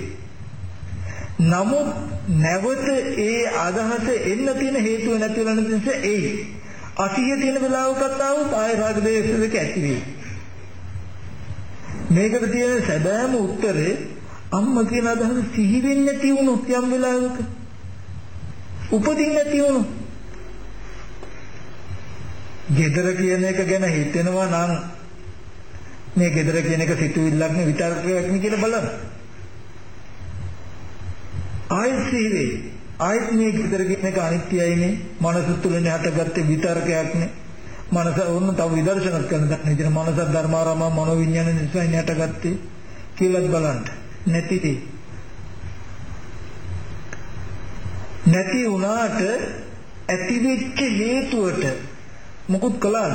නමුත් නැවත ඒ අදහස එන්න තියෙන හේතුව නැති වෙන නිසා එයි. අසිය තියෙන වෙලාවකට ආවොත් ආය රාග දේශ දෙක ඇති වෙයි. මේකට තියෙන සැබෑම උත්තරේ අම්මා කියන අදහස සිහි වෙන්නේ නැති වුණොත් යම් වෙලාවක උපදින්නේ නැති වුණොත් gedara කියන එක ගැන හිතෙනවා නම් මේ gedara කියන එක සිතුවිල්ලක් නේ විතර්කයක් නේ කියලා බලන්න. ආයෙත් සිහිවේ ආයෙත් මේ gedara කියන එක අනිත්‍යයිනේ මනස තුළනේ හටගත්තේ විතර්කයක් නේ. මනස වුණ තව විදර්ශනත් කරන දක්න විදිහට මනස ධර්මාරම මනෝ විඥාන නිසා ඉන්නේ හටගත්තේ කියලාත් බලන්න. නැතිදී නැති වුණාට ඇතිවෙච්ච හේතුවට මොකුත් කළාද?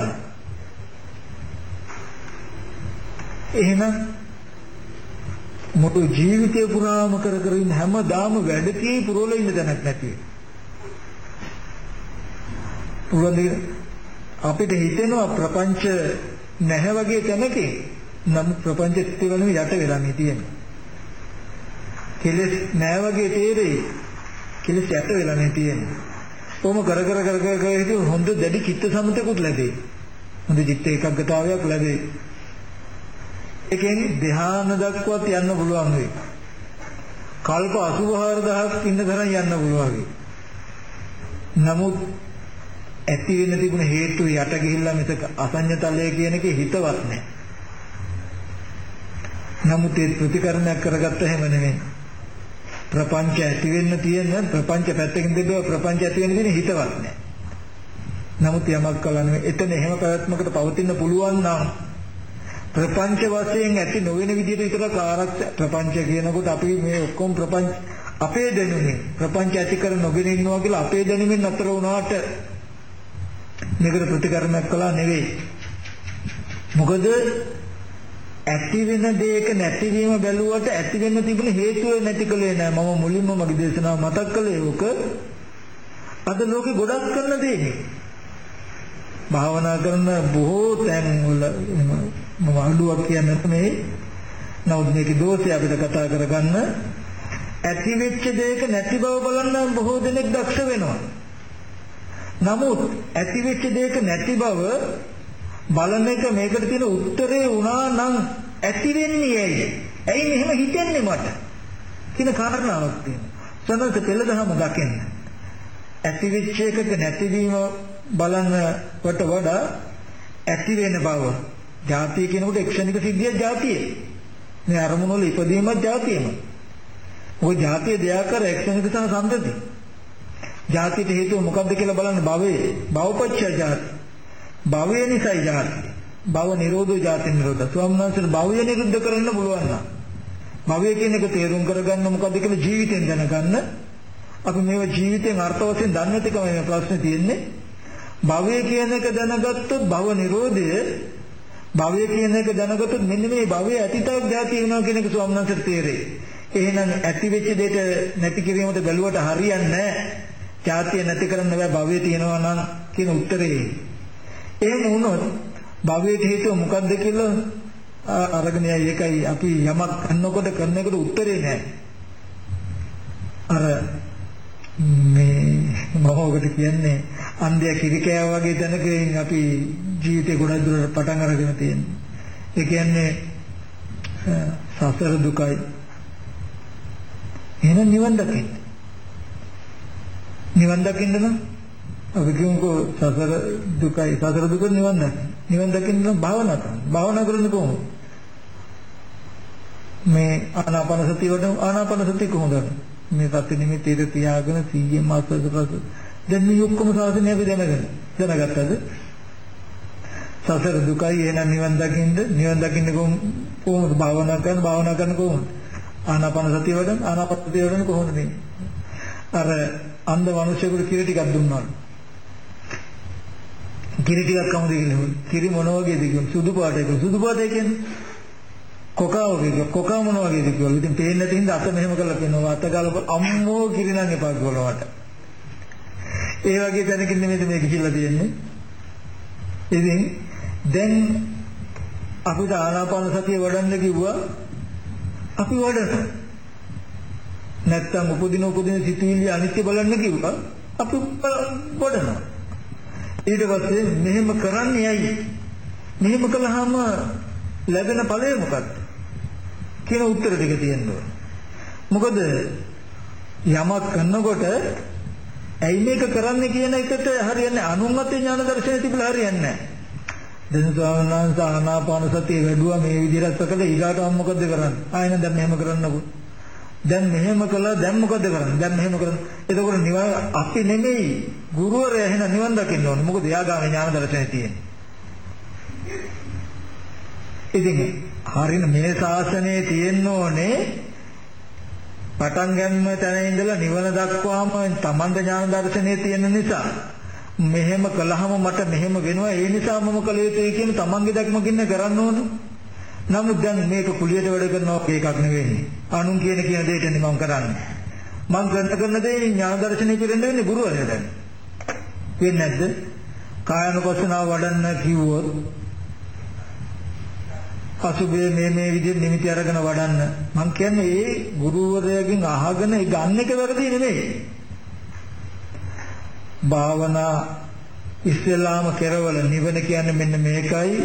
එහෙනම් මුළු ජීවිතේ පුරාම කර කර ඉන්න හැමදාම වැඩකේ පුරවල ඉන්න දැනක් නැති වෙයි. අපිට හිතෙනවා ප්‍රපංච නැහැ වගේ තැනකින් නම් ප්‍රපංච ඉතිවලම යට වෙලා මේ තියෙන්නේ. කෙලස් නැහැ වගේ තේරෙයි. කෙලස් යට වෙලා මේ තියෙන්නේ. කොහොම කර කර කර කර කර හිටිය හොඳ දැඩි චිත්ත සමතකුත් ලැබේ. හොඳ චිත්ත ඒකාග්‍රතාවයක් ලැබේ. ඒකෙන් ධ්‍යාන දක්වත් යන්න පුළුවන් වෙයි. කල්ප 84000ක් ඉන්න තරම් යන්න පුළුවන් වෙයි. නමුත් ඇති වෙන්න තිබුණ හේතු යට ගිහිල්ලා මිසක අසඤ්ඤතලය කියන එකේ හිතවත් නැහැ. නමුත් ඒ ප්‍රතිකරණයක් කරගත්ත හැම නෙමෙයි. ප්‍රපංච ඇති වෙන්න තියෙන ප්‍රපංච පැත්තකින් දෙදුවා ප්‍රපංච ඇති වෙන්න තියෙන හිතවත් නෑ. නමුත් යමක් කළා නෙමෙයි. එතන එහෙම පැවැත්මකට පවතින්න පුළුවන් නම් ප්‍රපංච වශයෙන් ඇති නොවන විදිහට විතරක් ආරක්ෂා ප්‍රපංච කියනකොට අපි මේ ඔක්කොම ප්‍රපංච අපේ දැනුමින් ප්‍රපංච ඇති කර නොගෙන ඉන්නවා කියලා අපේ දැනුමින් අතර වුණාට මේකට ප්‍රතිකරණයක් කළා නෙවෙයි. මොකද ඇති වෙන දෙයක නැතිවීම බැලුවට ඇති වෙන්න තිබුණ හේතුව නැති කලේ නෑ. මම මුලින්ම මගේ දේශනාව මතක් කළේ ඕක. අද ලෝකෙ ගොඩක් කරන දෙන්නේ භාවනා කරන බොහෝ තැන් වල මම අඩුවක් කියන්නේ මේ නමුත් මේකේ දෝෂය අපිට කතා කරගන්න. ඇති වෙච්ච දෙයක නැති බව බලන්න බොහෝ දෙනෙක් දක්ෂ වෙනවා. නමුත් ඇති වෙච්ච දෙයක නැති බව බලන එක මේකට තියෙන උත්තරේ වුණා නම් ඇති වෙන්නේ ඇයි? ඇයි මෙහෙම හිතන්නේ මට? කියන කාරණාවක් තියෙනවා. සඳහන් පෙළදහම දකින්න. ඇතිවෙච්ච එකක නැතිවීම බලනකොට වඩා ඇති වෙන බව. ජාතිය කියනකොට එක්ෂණික සිද්ධිය ජාතිය. මේ අරමුණ වල ඉපදීමත් ජාතියම. ওই ජාතිය දෙයාකර එක්ෂණික තන සම්පතයි. ජාතියට හේතුව මොකද්ද කියලා බලන්න භවයේ භවපච්චය ජාතිය. භවය නිසායි ජාති. භව නිරෝධෝ ජාති නිරෝධ. ස්වාමීන් වහන්සේ භවය නිරුද්ධ කරන්න පුළුවන් නම් භවය කියන එක තේරුම් කරගන්න මොකද්ද කියලා ජීවිතෙන් දැනගන්න. අපි මේව ජීවිතෙන් අර්ථ වශයෙන් දන්නේ නැතිකම මේ ප්‍රශ්නේ තියෙන්නේ. භවය කියන එක දැනගත්තොත් භව නිරෝධය භවය කියන එක දැනගත්තොත් මෙන්න මේ භවය ඇතිතාවක් ජාති වෙනවා කියන එක ස්වාමීන් වහන්සේට තේරෙයි. එහෙනම් ඇති වෙච්ච දෙයට නැති කිරීමට බැලුවට හරියන්නේ නැහැ. ජාතිය නැති කරන්න බෑ භවය තියෙනවා නම් කියන උත්තරේ එහෙම වුණොත් භවයට හේතුව මොකක්ද කියලා අරගෙන යයි ඒකයි අපි යමක් කරනකොට කරන එකට උත්තරේ නැහැ. අර මේ මම ඔකට කියන්නේ අන්ධය කිරිකෑ වගේ තැනකින් අපි ජීවිතේ ගොඩක් දුරට පටන් අරගෙන තියෙනවා. ඒ කියන්නේ සසර දුකයි. එහෙනම් නිවන් දකින්න. නිවන් දකින්න නම් අපි කියමුකෝ සසර දුකයි සසර දුක නිවන් දකින්න. නිවන් දකින්න නම් භාවනා කරන්න. භාවනා කරන්නේ කොහොමද? මේ ආනාපාන සතිය වඩ ආනාපාන සතිය කොහොමද? මේ සති නිමිතියට තියාගෙන සීයෙන් මාස්වද පස. දැන් මේ ඔක්කොම සාසනය අපි දැනගන්න. දැනගත්තද? සසර දුකයි එහෙනම් නිවන් දකින්න නිවන් දකින්න කොහොමද භාවනා කරන භාවනා කරන කොහොමද? ආනාපාන සතිය වඩන ආනාපාන සතිය වඩන කොහොමද මේ? අර අන්ධ මිනිසෙකුට කිරි ටිකක් දුන්නාලු. කිරි ටිකක් කමුද කියලා. කිරි මොන වගේද කියලා. සුදු පාටයක සුදු පාටය කියන්නේ කොකා වගේ කොකා මොන වගේද කියලා. ඉතින් පේන්නේ නැති හින්දා අත මෙහෙම කරලා කියනවා. අත ගාලා අම්මෝ කිරි නම් එපා කියලා මට. ඒ වගේ තැනකින් නෙමෙයි මේක කියලා තියෙන්නේ. ඉතින් දැන් අපිට ආනාපාන සතිය වඩන්න කිව්වා අපි වඩනවා. නැත්තම් උපදින උපදින සිතුවිලි අනිත්‍ය බලන්න කිව්වා අපි වඩනවා. ඊට පස්සේ මෙහෙම කරන්නේ ඇයි? මෙහෙම කළාම ලැබෙන ඵලය මොකක්ද? කියන උත්තර ටික තියෙනවා. මොකද යමක් කරනකොට ඇයි මේක කරන්නේ කියන එකට හරියන්නේ අනුන්ගත ඥාන දර්ශනය තිබිලා හරියන්නේ නැහැ. දැන් ස්වාමීන් වහන්සේ ආනාපාන සතිය වැඩුවා මේ විදිහට කළා ඊගාට මොකද කරන්නේ? ආයෙත් දැන් මෙහෙම කරන්නකෝ. දැන් මෙහෙම කළා දැන් මොකද කරන්නේ? දැන් මෙහෙම කරන්නේ. එතකොට නිවන් අපි නෙමෙයි ගුරුවරයා එහෙනම් නිවන් දකින්න ඕනේ. මොකද එයාගාමී ඥාන දර්ශනේ තියෙන්නේ. ඉතින් හරින මේ ශාසනයේ තියෙන්න ඕනේ පටන් ගන්න තැන ඉඳලා නිවන දක්වාම තමන්ද ඥාන දර්ශනයේ තියෙන නිසා මෙහෙම කළාම මට මෙහෙම වෙනවා ඒ නිසා මම කළ යුතුයි කියන තමන්ගේ දැක්මකින් කරන්න ඕන. නමුත් දැන් මේක කුලියට වැඩ කරනවා එකක් නෙවෙයි. අනුන් කියන කියන දෙයට මම කරන්නේ. මම කරන කරන දේ ඥාන දර්ශනය පිරෙන්න වෙන්නේ ගුරුවරයාට. වෙන්නේ නැද්ද? කායනුපස්සනාව වඩන්න කිව්වොත් පසුබිම මේ මේ විදිහට නිමිති අරගෙන වඩන්න මම කියන්නේ ඒ ගුරුවරයාගෙන් අහගෙන ඒ ගන්න එක වැරදි නෙමෙයි භාවනා ඉස්සෙල්ලාම කෙරවල නිවන කියන්නේ මෙන්න මේකයි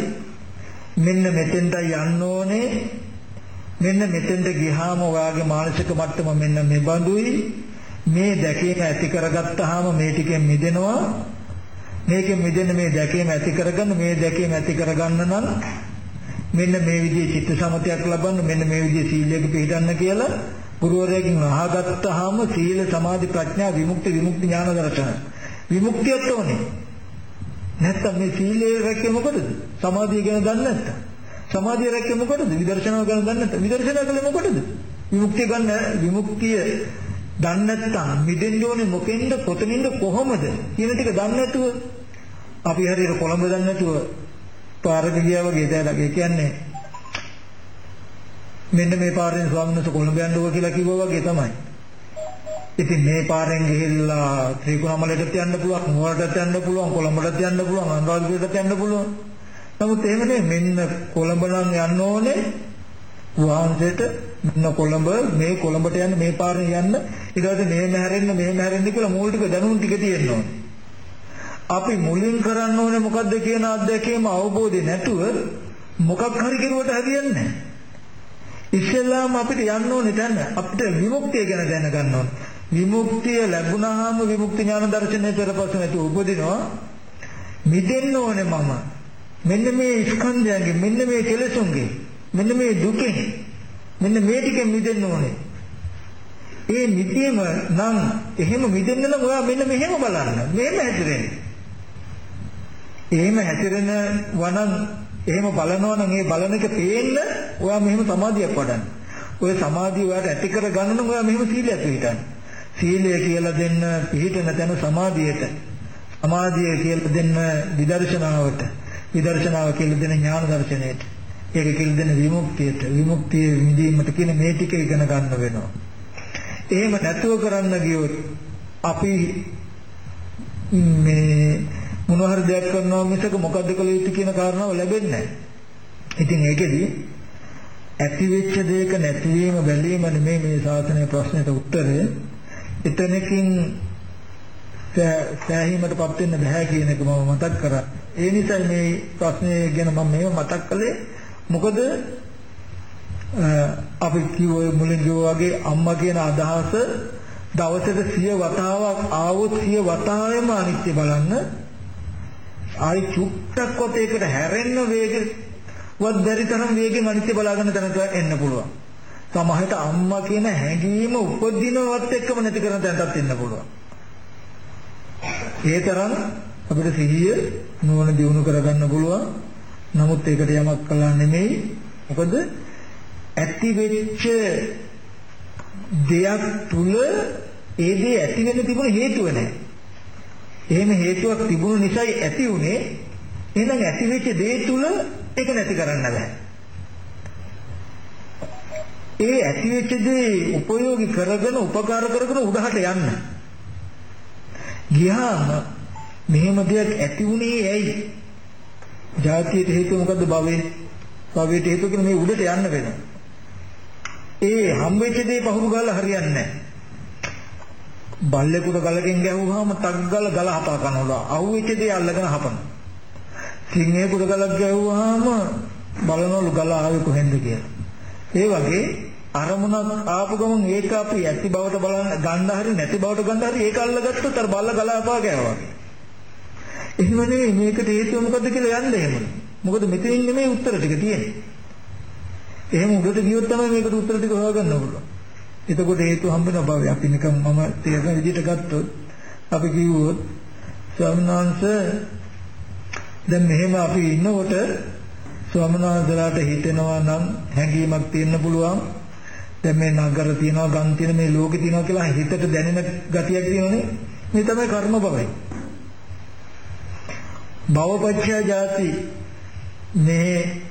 මෙන්න මෙතෙන්ට යන්න ඕනේ. මෙන්න මෙතෙන්ට ගියාම ඔයාගේ මානසික මට්ටම මෙන්න මේ බඳුයි මේ දැකීම ඇති කරගත්තාම මේ ටිකෙන් මිදෙනවා. මේකෙන් මිදෙන්න මේ දැකීම ඇති කරගන්න මේ දැකීම ඇති කරගන්න නම් මෙන්න මේ විදිහේ චිත්ත සමතයක් ලබන්න මෙන්න මේ විදිහේ සීලයක පිළිපදන්න කියලා ගුරුවරයෙක්ගෙන් අහගත්තාම සීල සමාධි ප්‍රඥා විමුක්ති විමුක්ති ඥාන දර්ශන විමුක්තියත් ඕනේ. නැත්තම් මේ සීලය රැකේ මොකටද? සමාධිය ගැන දන්නේ නැත්තම්. සමාධිය රැකේ මොකටද? විදර්ශනාව ගැන දන්නේ නැත්තම්. විදර්ශනාව කළේ මොකටද? විමුක්තිය ගන්න විමුක්තිය දන්නේ නැත්තම් මිදෙන්න ඕනේ මොකෙන්ද? කොතනින්ද කොහොමද? කියන ටික දන්නේ නැතුව. අපි හරියට කොළඹ දන්නේ නැතුව පාරක ගියා වගේ දැලක ඒ කියන්නේ මෙන්න මේ පාරෙන් ස්වාමීන් වහන්සේ කොළඹ යන්න ඕක කියලා කිව්වා වගේ තමයි. ඉතින් මේ පාරෙන් ගිහිල්ලා ත්‍රිකුණාමලයට යන්න පුළුවන්, නුවරටත් යන්න පුළුවන්, කොළඹටත් යන්න පුළුවන්, අනුරාධපුරයටත් යන්න පුළුවන්. නමුත් එහෙම නෙමෙයි මෙන්න කොළඹ නම් යන්න ඕනේ වහන්සේට මෙන්න කොළඹ මේ කොළඹට යන්න මේ පාරෙන් යන්න ඊට පස්සේ මෙහෙම හැරෙන්න මෙහෙම හැරෙන්න කියලා මූල ටික දැනුම් ටික තියෙන්න ඕනේ. අපි මුලින් කරන්න ඕනේ මොකද්ද කියන අත්දැකීම අවබෝධය නැතුව මොකක් හරි කෙරුවට හරියන්නේ නැහැ. ඉස්සෙල්ලාම අපිට යන්න ඕනේ දැන් අපිට විමුක්තිය ගැන දැනගන්න ඕනේ. විමුක්තිය ලැබුණාම විමුක්ති ඥාන දර්ශනය පෙරපසු නැති උපදිනවා. මිදෙන්න ඕනේ මම. මෙන්න මේ ස්කන්ධයන්ගෙන් මෙන්න මේ කෙලෙසුන්ගෙන් මෙන්න මේ දුකෙන් මෙන්න මේ ටිකෙන් මිදෙන්න ඕනේ. ඒ මිදීම නම් එහෙම මිදෙන්න නම් ඔයා මෙන්න මෙහෙම බලන්න. මෙහෙම හැදිරෙන්න. එහෙම හැදිරෙන වනම් එහෙම බලනවා නම් ඒ බලන එක පේන්න ඔයා මෙහෙම සමාධියක් වඩන්න. ඔය සමාධිය ඔයාට ඇති කර ගන්න නම් ඔයා මෙහෙම සීලයක් පිළිටන්න. සීලය කියලා දෙන්න පිළිටන තැන සමාධියට. සමාධිය කියලා දෙන්න විදර්ශනාවට. විදර්ශනාව කියලා දෙන ඥාන දර්ශනයට. ඒක කියලා දෙන විමුක්තියට. විමුක්තිය විඳීමට කියන මේ ටික ඉගෙන ගන්න වෙනවා. එහෙම නැතුව කරන්න ගියොත් අපි මේ මොන හරි දෙයක් කරනවා මිසක මොකද්ද කළ යුතු කියන කාරණාව ලැබෙන්නේ නැහැ. ඉතින් ඒකෙදි ඇති වෙච්ච දෙයක නැතිවීම බැලීම නෙමෙයි මේ ශාසනයේ ප්‍රශ්නෙට උත්තරය. එතනකින් සෑහීමටපත් වෙන්න බෑ කියන එක මම මතක් කරා. ඒ නිසා මේ ප්‍රශ්නේ ගැන මම මේව මතක් කළේ මොකද අපි කිව්ව මුලින් කිව්වා වගේ අම්මා කියන අදහස දවසට 100 වතාවක් ආවොත් 100 වතාවෙම අනිත්‍ය බලන්න ආයි චුට්ටක්වත් ඒකට හැරෙන්න වේගවත් බැරි තරම් වේගෙන් අනිත්‍ය බලාගෙන තැනට එන්න පුළුවන්. සමහරට අම්මා කියන හැඟීම උපදිනවත් එක්කම නැති කරන තැනටත් එන්න පුළුවන්. ඒ තරම් අපිට සිහිය නුවණ දියුණු කරගන්න පුළුවන්. නමුත් ඒකට යමක් කළා නෙමෙයි. මොකද ඇති වෙච්ච දෙයක් තුල ඒ දේ ඇති වෙන්න තිබුණ හේතුව නැහැ. එහෙම හේතුවක් තිබුණු නිසායි ඇති උනේ. එහෙනම් ඇති වෙච්ච දේ තුල ඒක නැති කරන්න බෑ. ඒ ඇති වෙච්ච දේ උපයෝගී කරගෙන උපකාර කරගෙන උඩහට යන්න. ගියාම මෙහෙම දෙයක් ඇති උනේ ඇයි? ජාතියට හේතුව මොකද්ද භවයේ? භවයට හේතුව කියන්නේ මේ උඩට යන්න වෙනවා. ඒ හම්බෙච්ච දේ පහුරු ගාලා හරියන්නේ නැහැ. බල්ලෙකුට ගලකින් ගැහුවාම ටක් ගාලා ගල හපා කනවා. අහුවෙච්ච දේ අල්ලගෙන හපනවා. සිංහයෙකුට ගලක් ගැහුවාම බලනවලු ගල ආවේ කොහෙන්ද කියලා. ඒ වගේ අරමුණක් ආපු ගමන් ඒක අපි ඇති බවට බලන්න ගන්න හරි නැති බවට ගන්න හරි ඒක අල්ලගත්තොත් අර බල්ල ගල හපා ගෑවා. එහෙම නෙවෙයි මේකට හේතුව මොකද්ද කියලා යන්න එහෙම. මොකද මෙතනින් නෙමෙයි උත්තර ටික තියෙන්නේ. එහෙම උඩට ගියොත් තමයි මේකට උත්තර ටික හොයාගන්න පුළුවන්. එතකොට හේතු හම්බ වෙන බව අපි නිකන් මම තේරෙන විදිහට ගත්තොත් අපි කිව්වොත් ස්වාමීන් වහන්සේ දැන් මෙහෙම අපි ඉන්නකොට ස්වාමීන් වහන්සේලාට හිතෙනවා නම් හැඟීමක් තියෙන්න පුළුවන් දැන් මේ නගර තියෙනවා ගම් තියෙන මේ ලෝකේ තියෙනවා කියලා හිතට දැනෙන ගතියක් තියෙනනේ මේ තමයි කර්ම භවය භවපච්චය ජාති මේ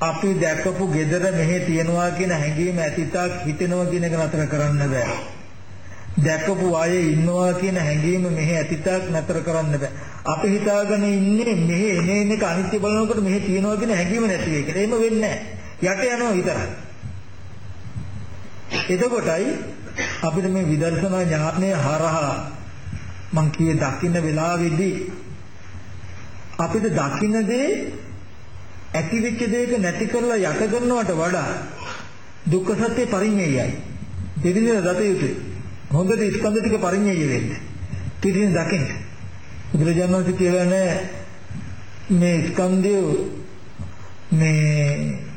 අපි දැකපු gedara මෙහෙ තියනවා කියන හැඟීම ඇතිතාක් හිතෙනවා කියන එක නතර කරන්න බෑ. දැකපු අය ඉන්නවා කියන හැඟීම මෙහෙ ඇතිතාක් නතර කරන්න බෑ. අපි හිතාගෙන ඉන්නේ මෙහෙ එන එක අනිත්‍ය බලනකොට මෙහෙ තියනවා කියන හැඟීම නැති වෙයි කියලා. එහෙම වෙන්නේ නැහැ. යට යනවා විතරයි. එතකොටයි අපිට මේ විදර්ශනා ඥානය හරහා මං කියේ දකින්න වෙලාවේදී අපිට දකින්න දේ ඇති වෙච්ච දෙයක නැති කරලා යට කරනවට වඩා දුක්ඛ සත්‍ය පරිඤ්ඤයයි. දෙවිදින දත යුතුයි. හොඳට ස්කන්ධ ටික පරිඤ්ඤය වෙන්න. පිටින් දකින්න. බුදුරජාණන් වහන්සේ කියලා නෑ මේ ස්කන්ධය මේ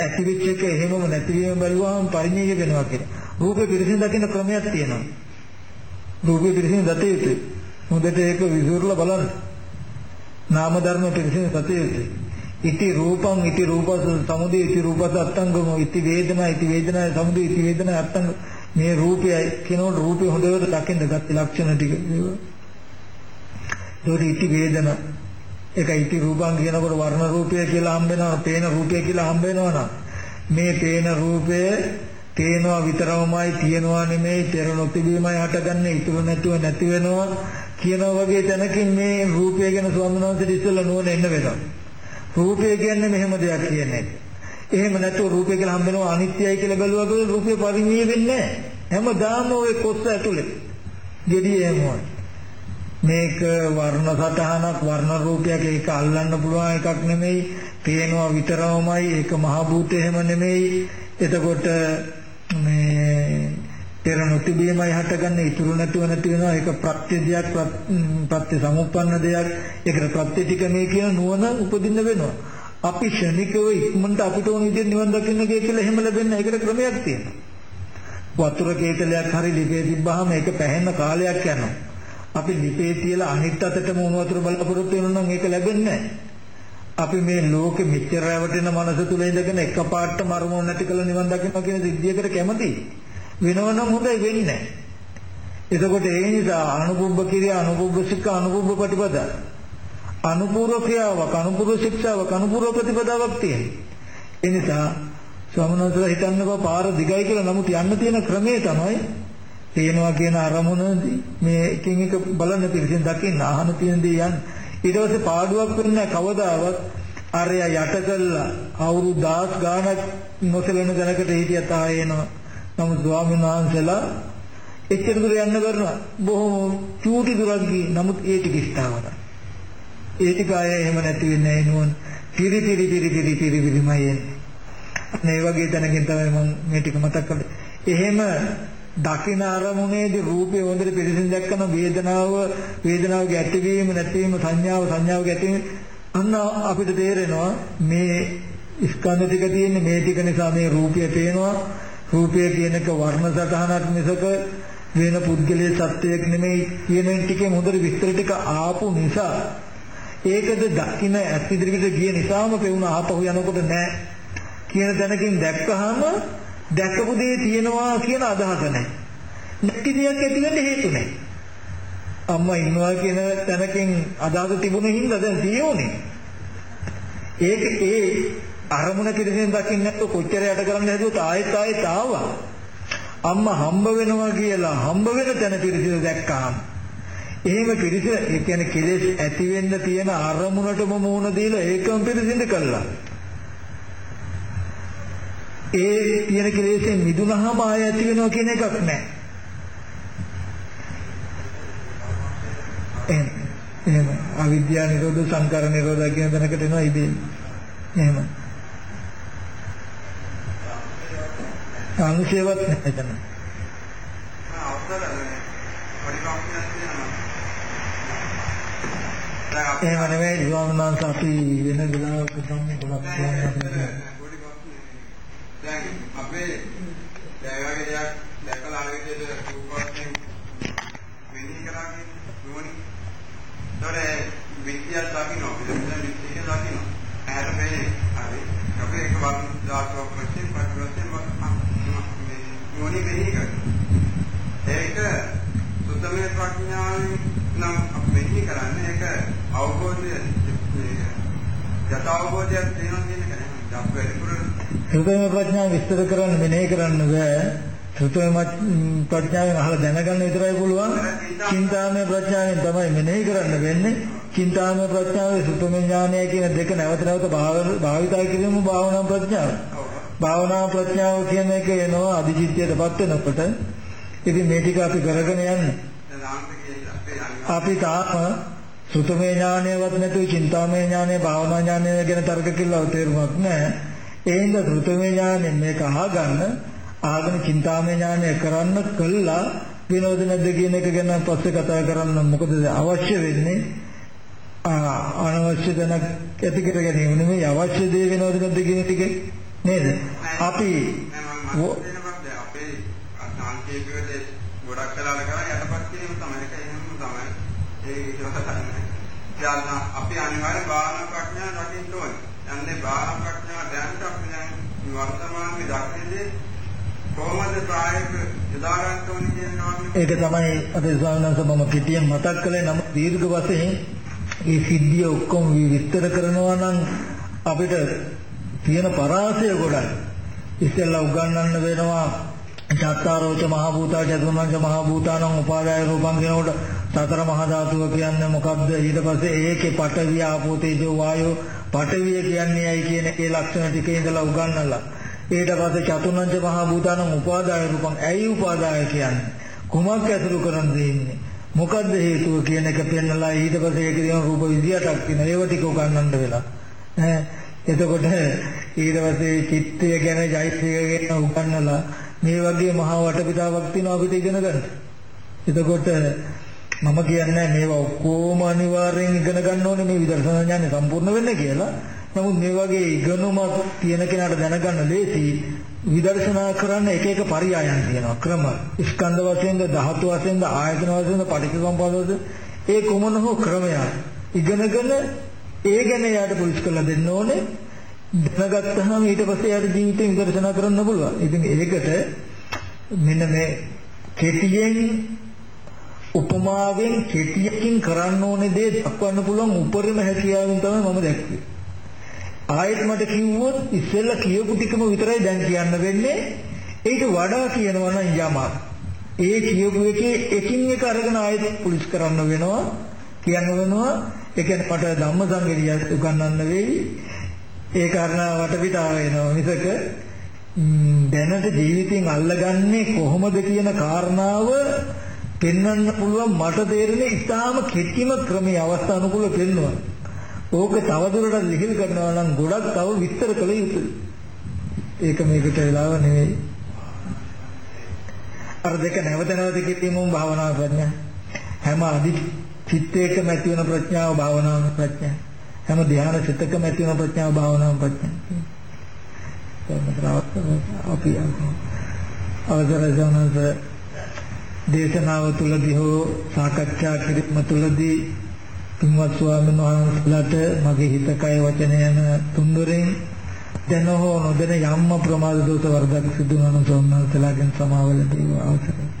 ඇති වෙච්ච එක එහෙමම නැතිවීම බැලුවාම පරිණිය වෙනවා කියලා. රූපේ පිරිසිදු දකින්න ක්‍රමයක් තියෙනවා. රූපේ පිරිසිදු දත යුතුයි. හොඳට ඒක විසුරුලා බලන්න. නාම ධර්ම පිරිසිදු දත යුතුයි. ඉති රූපං ඉති රූපස සමුදය ඉති රූපස අත්තංගම ඉති වේදනා ඉති වේදනා සමුදය ඉති වේදනා අත්තංග මේ රූපයයි කියනකොට රූපය හොඳට දකින්න ගත්ත ලක්ෂණ ටික ඒවා ඉති වේදනා ඒකයි ඉති රූපං කියනකොට වර්ණ රූපය කියලා හම්බ වෙනවා පේන රූපය කියලා හම්බ වෙනවා මේ පේන රූපය තේනවා විතරමයි තියනවා නෙමෙයි පෙර නොතිබීමයි හටගන්නේ ඉතුරු නැතුව නැති වෙනවා කියනවා වගේ තැනකින් මේ රූපය ගැන ස්වාමීන් වහන්සේට ඉස්සෙල්ලා නුවණ එන්න වෙනවා රූපය කියන්නේ මෙහෙම දෙයක් කියන්නේ. එහෙම නැතුව රූපය කියලා හම්බ වෙනවා අනිත්‍යයි කියලා බැලුවා රූපේ පරිණිය වෙන්නේ නැහැ. හැමදාම ওই කොස්ස ඇතුලේ. gediye එහෙමයි. මේක වර්ණ සටහනක් වර්ණ රූපයක් ඒක අල්ලන්න පුළුවන් එකක් නෙමෙයි. පේනවා විතරමයි. ඒක මහ භූත එහෙම නෙමෙයි. එතකොට මේ පෙර නොතිබීමයි හටගන්නේ. ඉතුරු නැතුව නැති වෙනවා ඒක ප්‍රත්‍ය දෙයක් ප්‍රත්‍ය සමුප්පන්න දෙයක්. ඒකට ප්‍රත්‍ය ටික මේ කියන නුවණ උපදින්න වෙනවා. අපි ශනිකව ඉක්මනට අපිට ඕන විදිහට නිවන් දකින්න ගිය කියලා එහෙම ලැබෙන්න ඒකට ක්‍රමයක් තියෙනවා. වතුර කේතලයක් හරි ලිපේ තිබ්බහම ඒක පැහැෙන කාලයක් යනවා. අපි ලිපේ තියලා අනිත් අතටම උණු වතුර බලාපොරොත්තු වෙනවා නම් ඒක ලැබෙන්නේ අපි මේ ලෝකෙ මෙච්චර රැවටෙන මනස තුල ඉඳගෙන එකපාරට මරමු නැති කළ නිවන් දකින්න කියන සිද්ධියකට කැමතියි වෙනවනම් හොඳයි වෙන්නේ එතකොට ඒ නිසා අනුභව කිරිය අනුභව සික්ක අනුභව ප්‍රතිපදා. අනුපූර්ව ක්‍රියාවක් අනුපූර්ව ශික්ෂාවක් අනුපූර්ව ප්‍රතිපදාවක් තියෙනවා. ඒ නිසා ස්වාමීන් වහන්සේලා හිතන්නකෝ පාර දිගයි කියලා නමුත් යන්න තියෙන ක්‍රමය තමයි පේනවා කියන අරමුණ මේ එකින් එක බලන්න පිළිසින් දකින්න අහන තියෙන දේ යන්න ඊට පස්සේ පාඩුවක් වෙන්නේ කවදාවත් අරය යට කළා අවුරුදු 10 ගාණක් නොසලෙන දැනකට හිටියත් ආයෙනවා නමුත් ස්වාමීන් වහන්සේලා එච්චර දුර යන්න බැරුණා. බොහොම චූටි දුරක් ගියේ. නමුත් ඒ ටික ඉස්තාවන. ඒ ටික අය එහෙම නැති වෙන්නේ නැහැ නෝන්. පිරි පිරි පිරි පිරි පිරි පිරිමයි එන්නේ. මේ වගේ තැනකින් තමයි මම මේ ටික මතක් කරන්නේ. එහෙම දකින අරමුණේදී රූපේ හොඳට පිරිසිදු දැක්කම වේදනාව වේදනාවගේ ඇතිවීම නැතිවීම සංඥාව සංඥාවගේ ඇතිවීම අන්න අපිට තේරෙනවා මේ ස්කන්ධ ටික තියෙන්නේ මේ ටික නිසා මේ රූපය පේනවා. රූපය කියනක වර්ණ සටහනක් මිසක වෙන පුද්ගලයේ සත්‍යයක් නෙමෙයි කියන ටිකේ හොඳට විස්තර ටික ආපු නිසා ඒකද දකින්න ඇස් ඉදිරියට ගිය නිසාම පෙවුන ආපහු යනකොට නෑ. කියන තැනකින් දැක්කහම දැකපු දේ තියෙනවා කියන අදහස නැහැ. නැති දෙයක් ඇති වෙන්න හේතු නැහැ. අම්මා ඉන්නවා කියන තැනකින් අදහස තිබුණේ හින්දා දැන් තියෙන්නේ. ඒක ඒ අරමුණ පිළිසින් දකින්න නැත්නම් කොච්චර යට කරන්න හැදුවත් ආයෙත් ආයෙත් ආවා. අම්මා හම්බ වෙනවා කියලා හම්බ වෙන තැන පිළිසින් දැක්කහම එහෙම පිළිස ඒ කියන්නේ කෙලෙස් ඇති වෙන්න තියෙන අරමුණටම මූණ දීලා ඒකම පිළිසින්ද කළා. ඒ තියෙන කෙලෙසෙන් මිදුනහම ආය ඇති වෙනවා කියන එකක් නැහැ. එහෙම අවිද්‍යාව නිරෝධ සංකාර නිරෝධ කියන තැනකට එනවා ඉතින්. එහෙම. අනුශේවත් නැහැ එතන. එහෙම නෙවෙයි ස්වාමීන් වහන්සේ අපි වෙන වෙලාවක තමයි ගොඩක් කියන්නේ. දැන් අපේ දැන් දෙයක් දැකලා අර විදිහට රූපයෙන් මෙනෙහි කරා කියන්නේ නුවණින්. ඒතකොට විද්‍යාව දකින්න අපිට විද්‍යාව දකින්න. ඇහැට මේ හරි. අපි එක වර්ණ දාසයක් වශයෙන් පරිවර්තන නුවණින් මෙනෙහි කරනවා. ඒක සුත්තමේ ප්‍රඥාවෙන් නම් අපි මෙනෙහි කරන්නේ ඒක අවබෝධය යථාබෝධයක් තියෙනවා කියන එක නේ. අපි වැඩිපුර සුතම ප්‍රඥාව විස්තර කරන්න මෙනෙහි කරන්න බෑ. සුතම ප්‍රඥාවෙන් අහලා දැනගන්න විතරයි පුළුවන්. චින්තාමය ප්‍රඥාවෙන් තමයි මෙනෙහි කරන්න වෙන්නේ. චින්තාමය ප්‍රඥාවේ සුතම ඥානය කියන දෙක නැවත නැවත භාවිතා කිරීම භාවනා ප්‍රඥාව. භාවනා ප්‍රඥාව කියන එක එනවා අධිචිත්තයටපත් වෙනකොට. ඉතින් මේ ටික අපි කරගෙන යන්නේ. අපි තාම සුතමේ ඥානයවත් නැතුව චින්තාමය ඥානය භාවනා ඥානය ගැන තර්ක කිල්ලව තේරුමක් නැහැ. ඒ හින්දා සුතමේ ඥානෙ මේක අහගන්න ආගෙන චින්තාමය ඥානය කරන්න කළා විනෝද නැද්ද කියන එක ගැන පස්සේ කතා කරන්න මොකද අවශ්‍ය වෙන්නේ අනවශ්‍ය දැනක් ඇති කර ගැනීම නෙමෙයි අවශ්‍ය දේ වෙනවද නැද්ද කියන ටික නේද? අපි නෑ මම මතක අපේ සංකේතයේ ගොඩක් කලාල කරා යටපත් කිරීම තමයි ඒක එහෙම තමයි. ඒක ඉතිවත තමයි. යාන අපි අනිවාර්ය භාවනා ප්‍රඥා රකින්න ඕනේ. යන්නේ භාවනා ප්‍රඥා දැනට අපි දැන් වර්තමානයේ දකින්නේ කොහොමද ප්‍රායෝගික යොදා ගන්න ඕනේ කියනවා. ඒක තමයි අද ස්වාමීන් වහන්සේ මම පිටියෙන් මතක් කළේ නම් දීර්ඝ වශයෙන් මේ සිද්ධිය ඔක්කොම විස්තර කරනවා නම් අපිට තියෙන පරාසය ගොඩයි. ඉස්සෙල්ලා උගන්වන්න වෙනවා චත්තාරෝච මහ භූතා චතුර්ණංච මහ භූතානං උපාදාය රූපං කියනකොට සතර මහා ධාතුව කියන්නේ මොකක්ද ඊට පස්සේ ඒකේ පඨවි ආපෝ තේජෝ වායෝ පඨවිය කියන්නේ ඇයි කියන ඒ ලක්ෂණ ටික ඉඳලා උගන්වලා. ඊට පස්සේ චතුර්ණංච මහා භූතානං උපාදාය රූපං ඇයි උපාදාය කියන්නේ? කුමක් ඇසුරු කරන් දෙන්නේ මොකද්ද හේතුව කියන එක පෙන්නලා ඊට පස්සේ ඒකේ තියෙන රූප 28ක් තියෙනවා ඒව ටික උගන්වන්න වෙලා. ඈ. එතකොට ඊට පස්සේ චිත්තය ගැන ජෛත්‍යය ගැන උගන්වලා මේ වගේ මහා වටපිටාවක් තියෙනවා අපිට ඉගෙන ගන්න. එතකොට මම කියන්නේ මේවා ඔක්කොම අනිවාර්යෙන් ඉගෙන ගන්න ඕනේ මේ විදර්ශනා ඥානෙ සම්පූර්ණ වෙන්න කියලා. නමුත් මේ වගේ ඉගෙනුමක් තියෙන කෙනාට දැනගන්න ලේසි විදර්ශනා කරන්න එක එක පරයයන් තියෙනවා ක්‍රම. ස්කන්ධ වශයෙන්ද ධාතු වශයෙන්ද ආයතන වශයෙන්ද පටිච්චසමුප්පාදවද ඒ කොමන හෝ ක්‍රමයක් ඉගෙනගෙන ඒ ගැන යාට පුරුදු කරලා දෙන්න ඕනේ. දැනගත්තාම ඊට පස්සේ යාට ජීවිතේ විදර්ශනා කරන්න පුළුවන්. ඉතින් ඒකට මෙන්න මේ කෙටියෙන් උපමාවෙන් කෙටියකින් කරන්න ඕනේ දේ දක්වන්න පුළුවන් උපරිම හැකියාවෙන් තමයි මම දැක්කේ. ආයෙත් මට කිව්වොත් ඉස්සෙල්ලා කියපු ටිකම විතරයි දැන් කියන්න වෙන්නේ. ඊට වඩා කියනවා නම් යමක්. ඒ කියපු එකේ එකින් එක අරගෙන ආයෙත් පුලිස් කරන්න වෙනවා. කියන්න වෙනවා. ඒ කියන්නේ මට ධම්මසංගරිය උගන්වන්න වෙයි. ඒ කාරණා වටපිටාව වෙනවා මිසක දැනට ජීවිතෙන් අල්ලගන්නේ කොහොමද කියන කාරණාව පෙන්වන්න පුළුවන් මට තේරෙන්නේ ඉතාලම කෙටිම ක්‍රමයේ අවස්ථානුකූල පෙන්වනවා. ඕක තවදුරටත් ලිහිල් කරනවා නම් ගොඩක් තව විස්තර කළ යුතුයි. ඒක මේකට වෙලාව නෙවෙයි. අර දෙක නැවත නැවත කිරීමම භාවනා ප්‍රඥා. හැම අදි චිත්තයකම ඇති වෙන ප්‍රඥාව භාවනාව ප්‍රඥා. හැම ධ්‍යාන සිතකම ඇති වෙන ප්‍රඥාව භාවනාව ප්‍රඥා. අපි අවසර ජනස දේශනාව තුළදී හෝ සාකච්ඡා කිරීම තුළදී පින්වත් ස්වාමීන් වහන්සේලාට මගේ හිත කය වචන යන තුන්දොරෙන් දැන හෝ නොදැන යම්ම ප්‍රමාද දෝෂ වර්ධක් සිදු වන සෝමනසලාගෙන් සමාවල දේව අවසරයි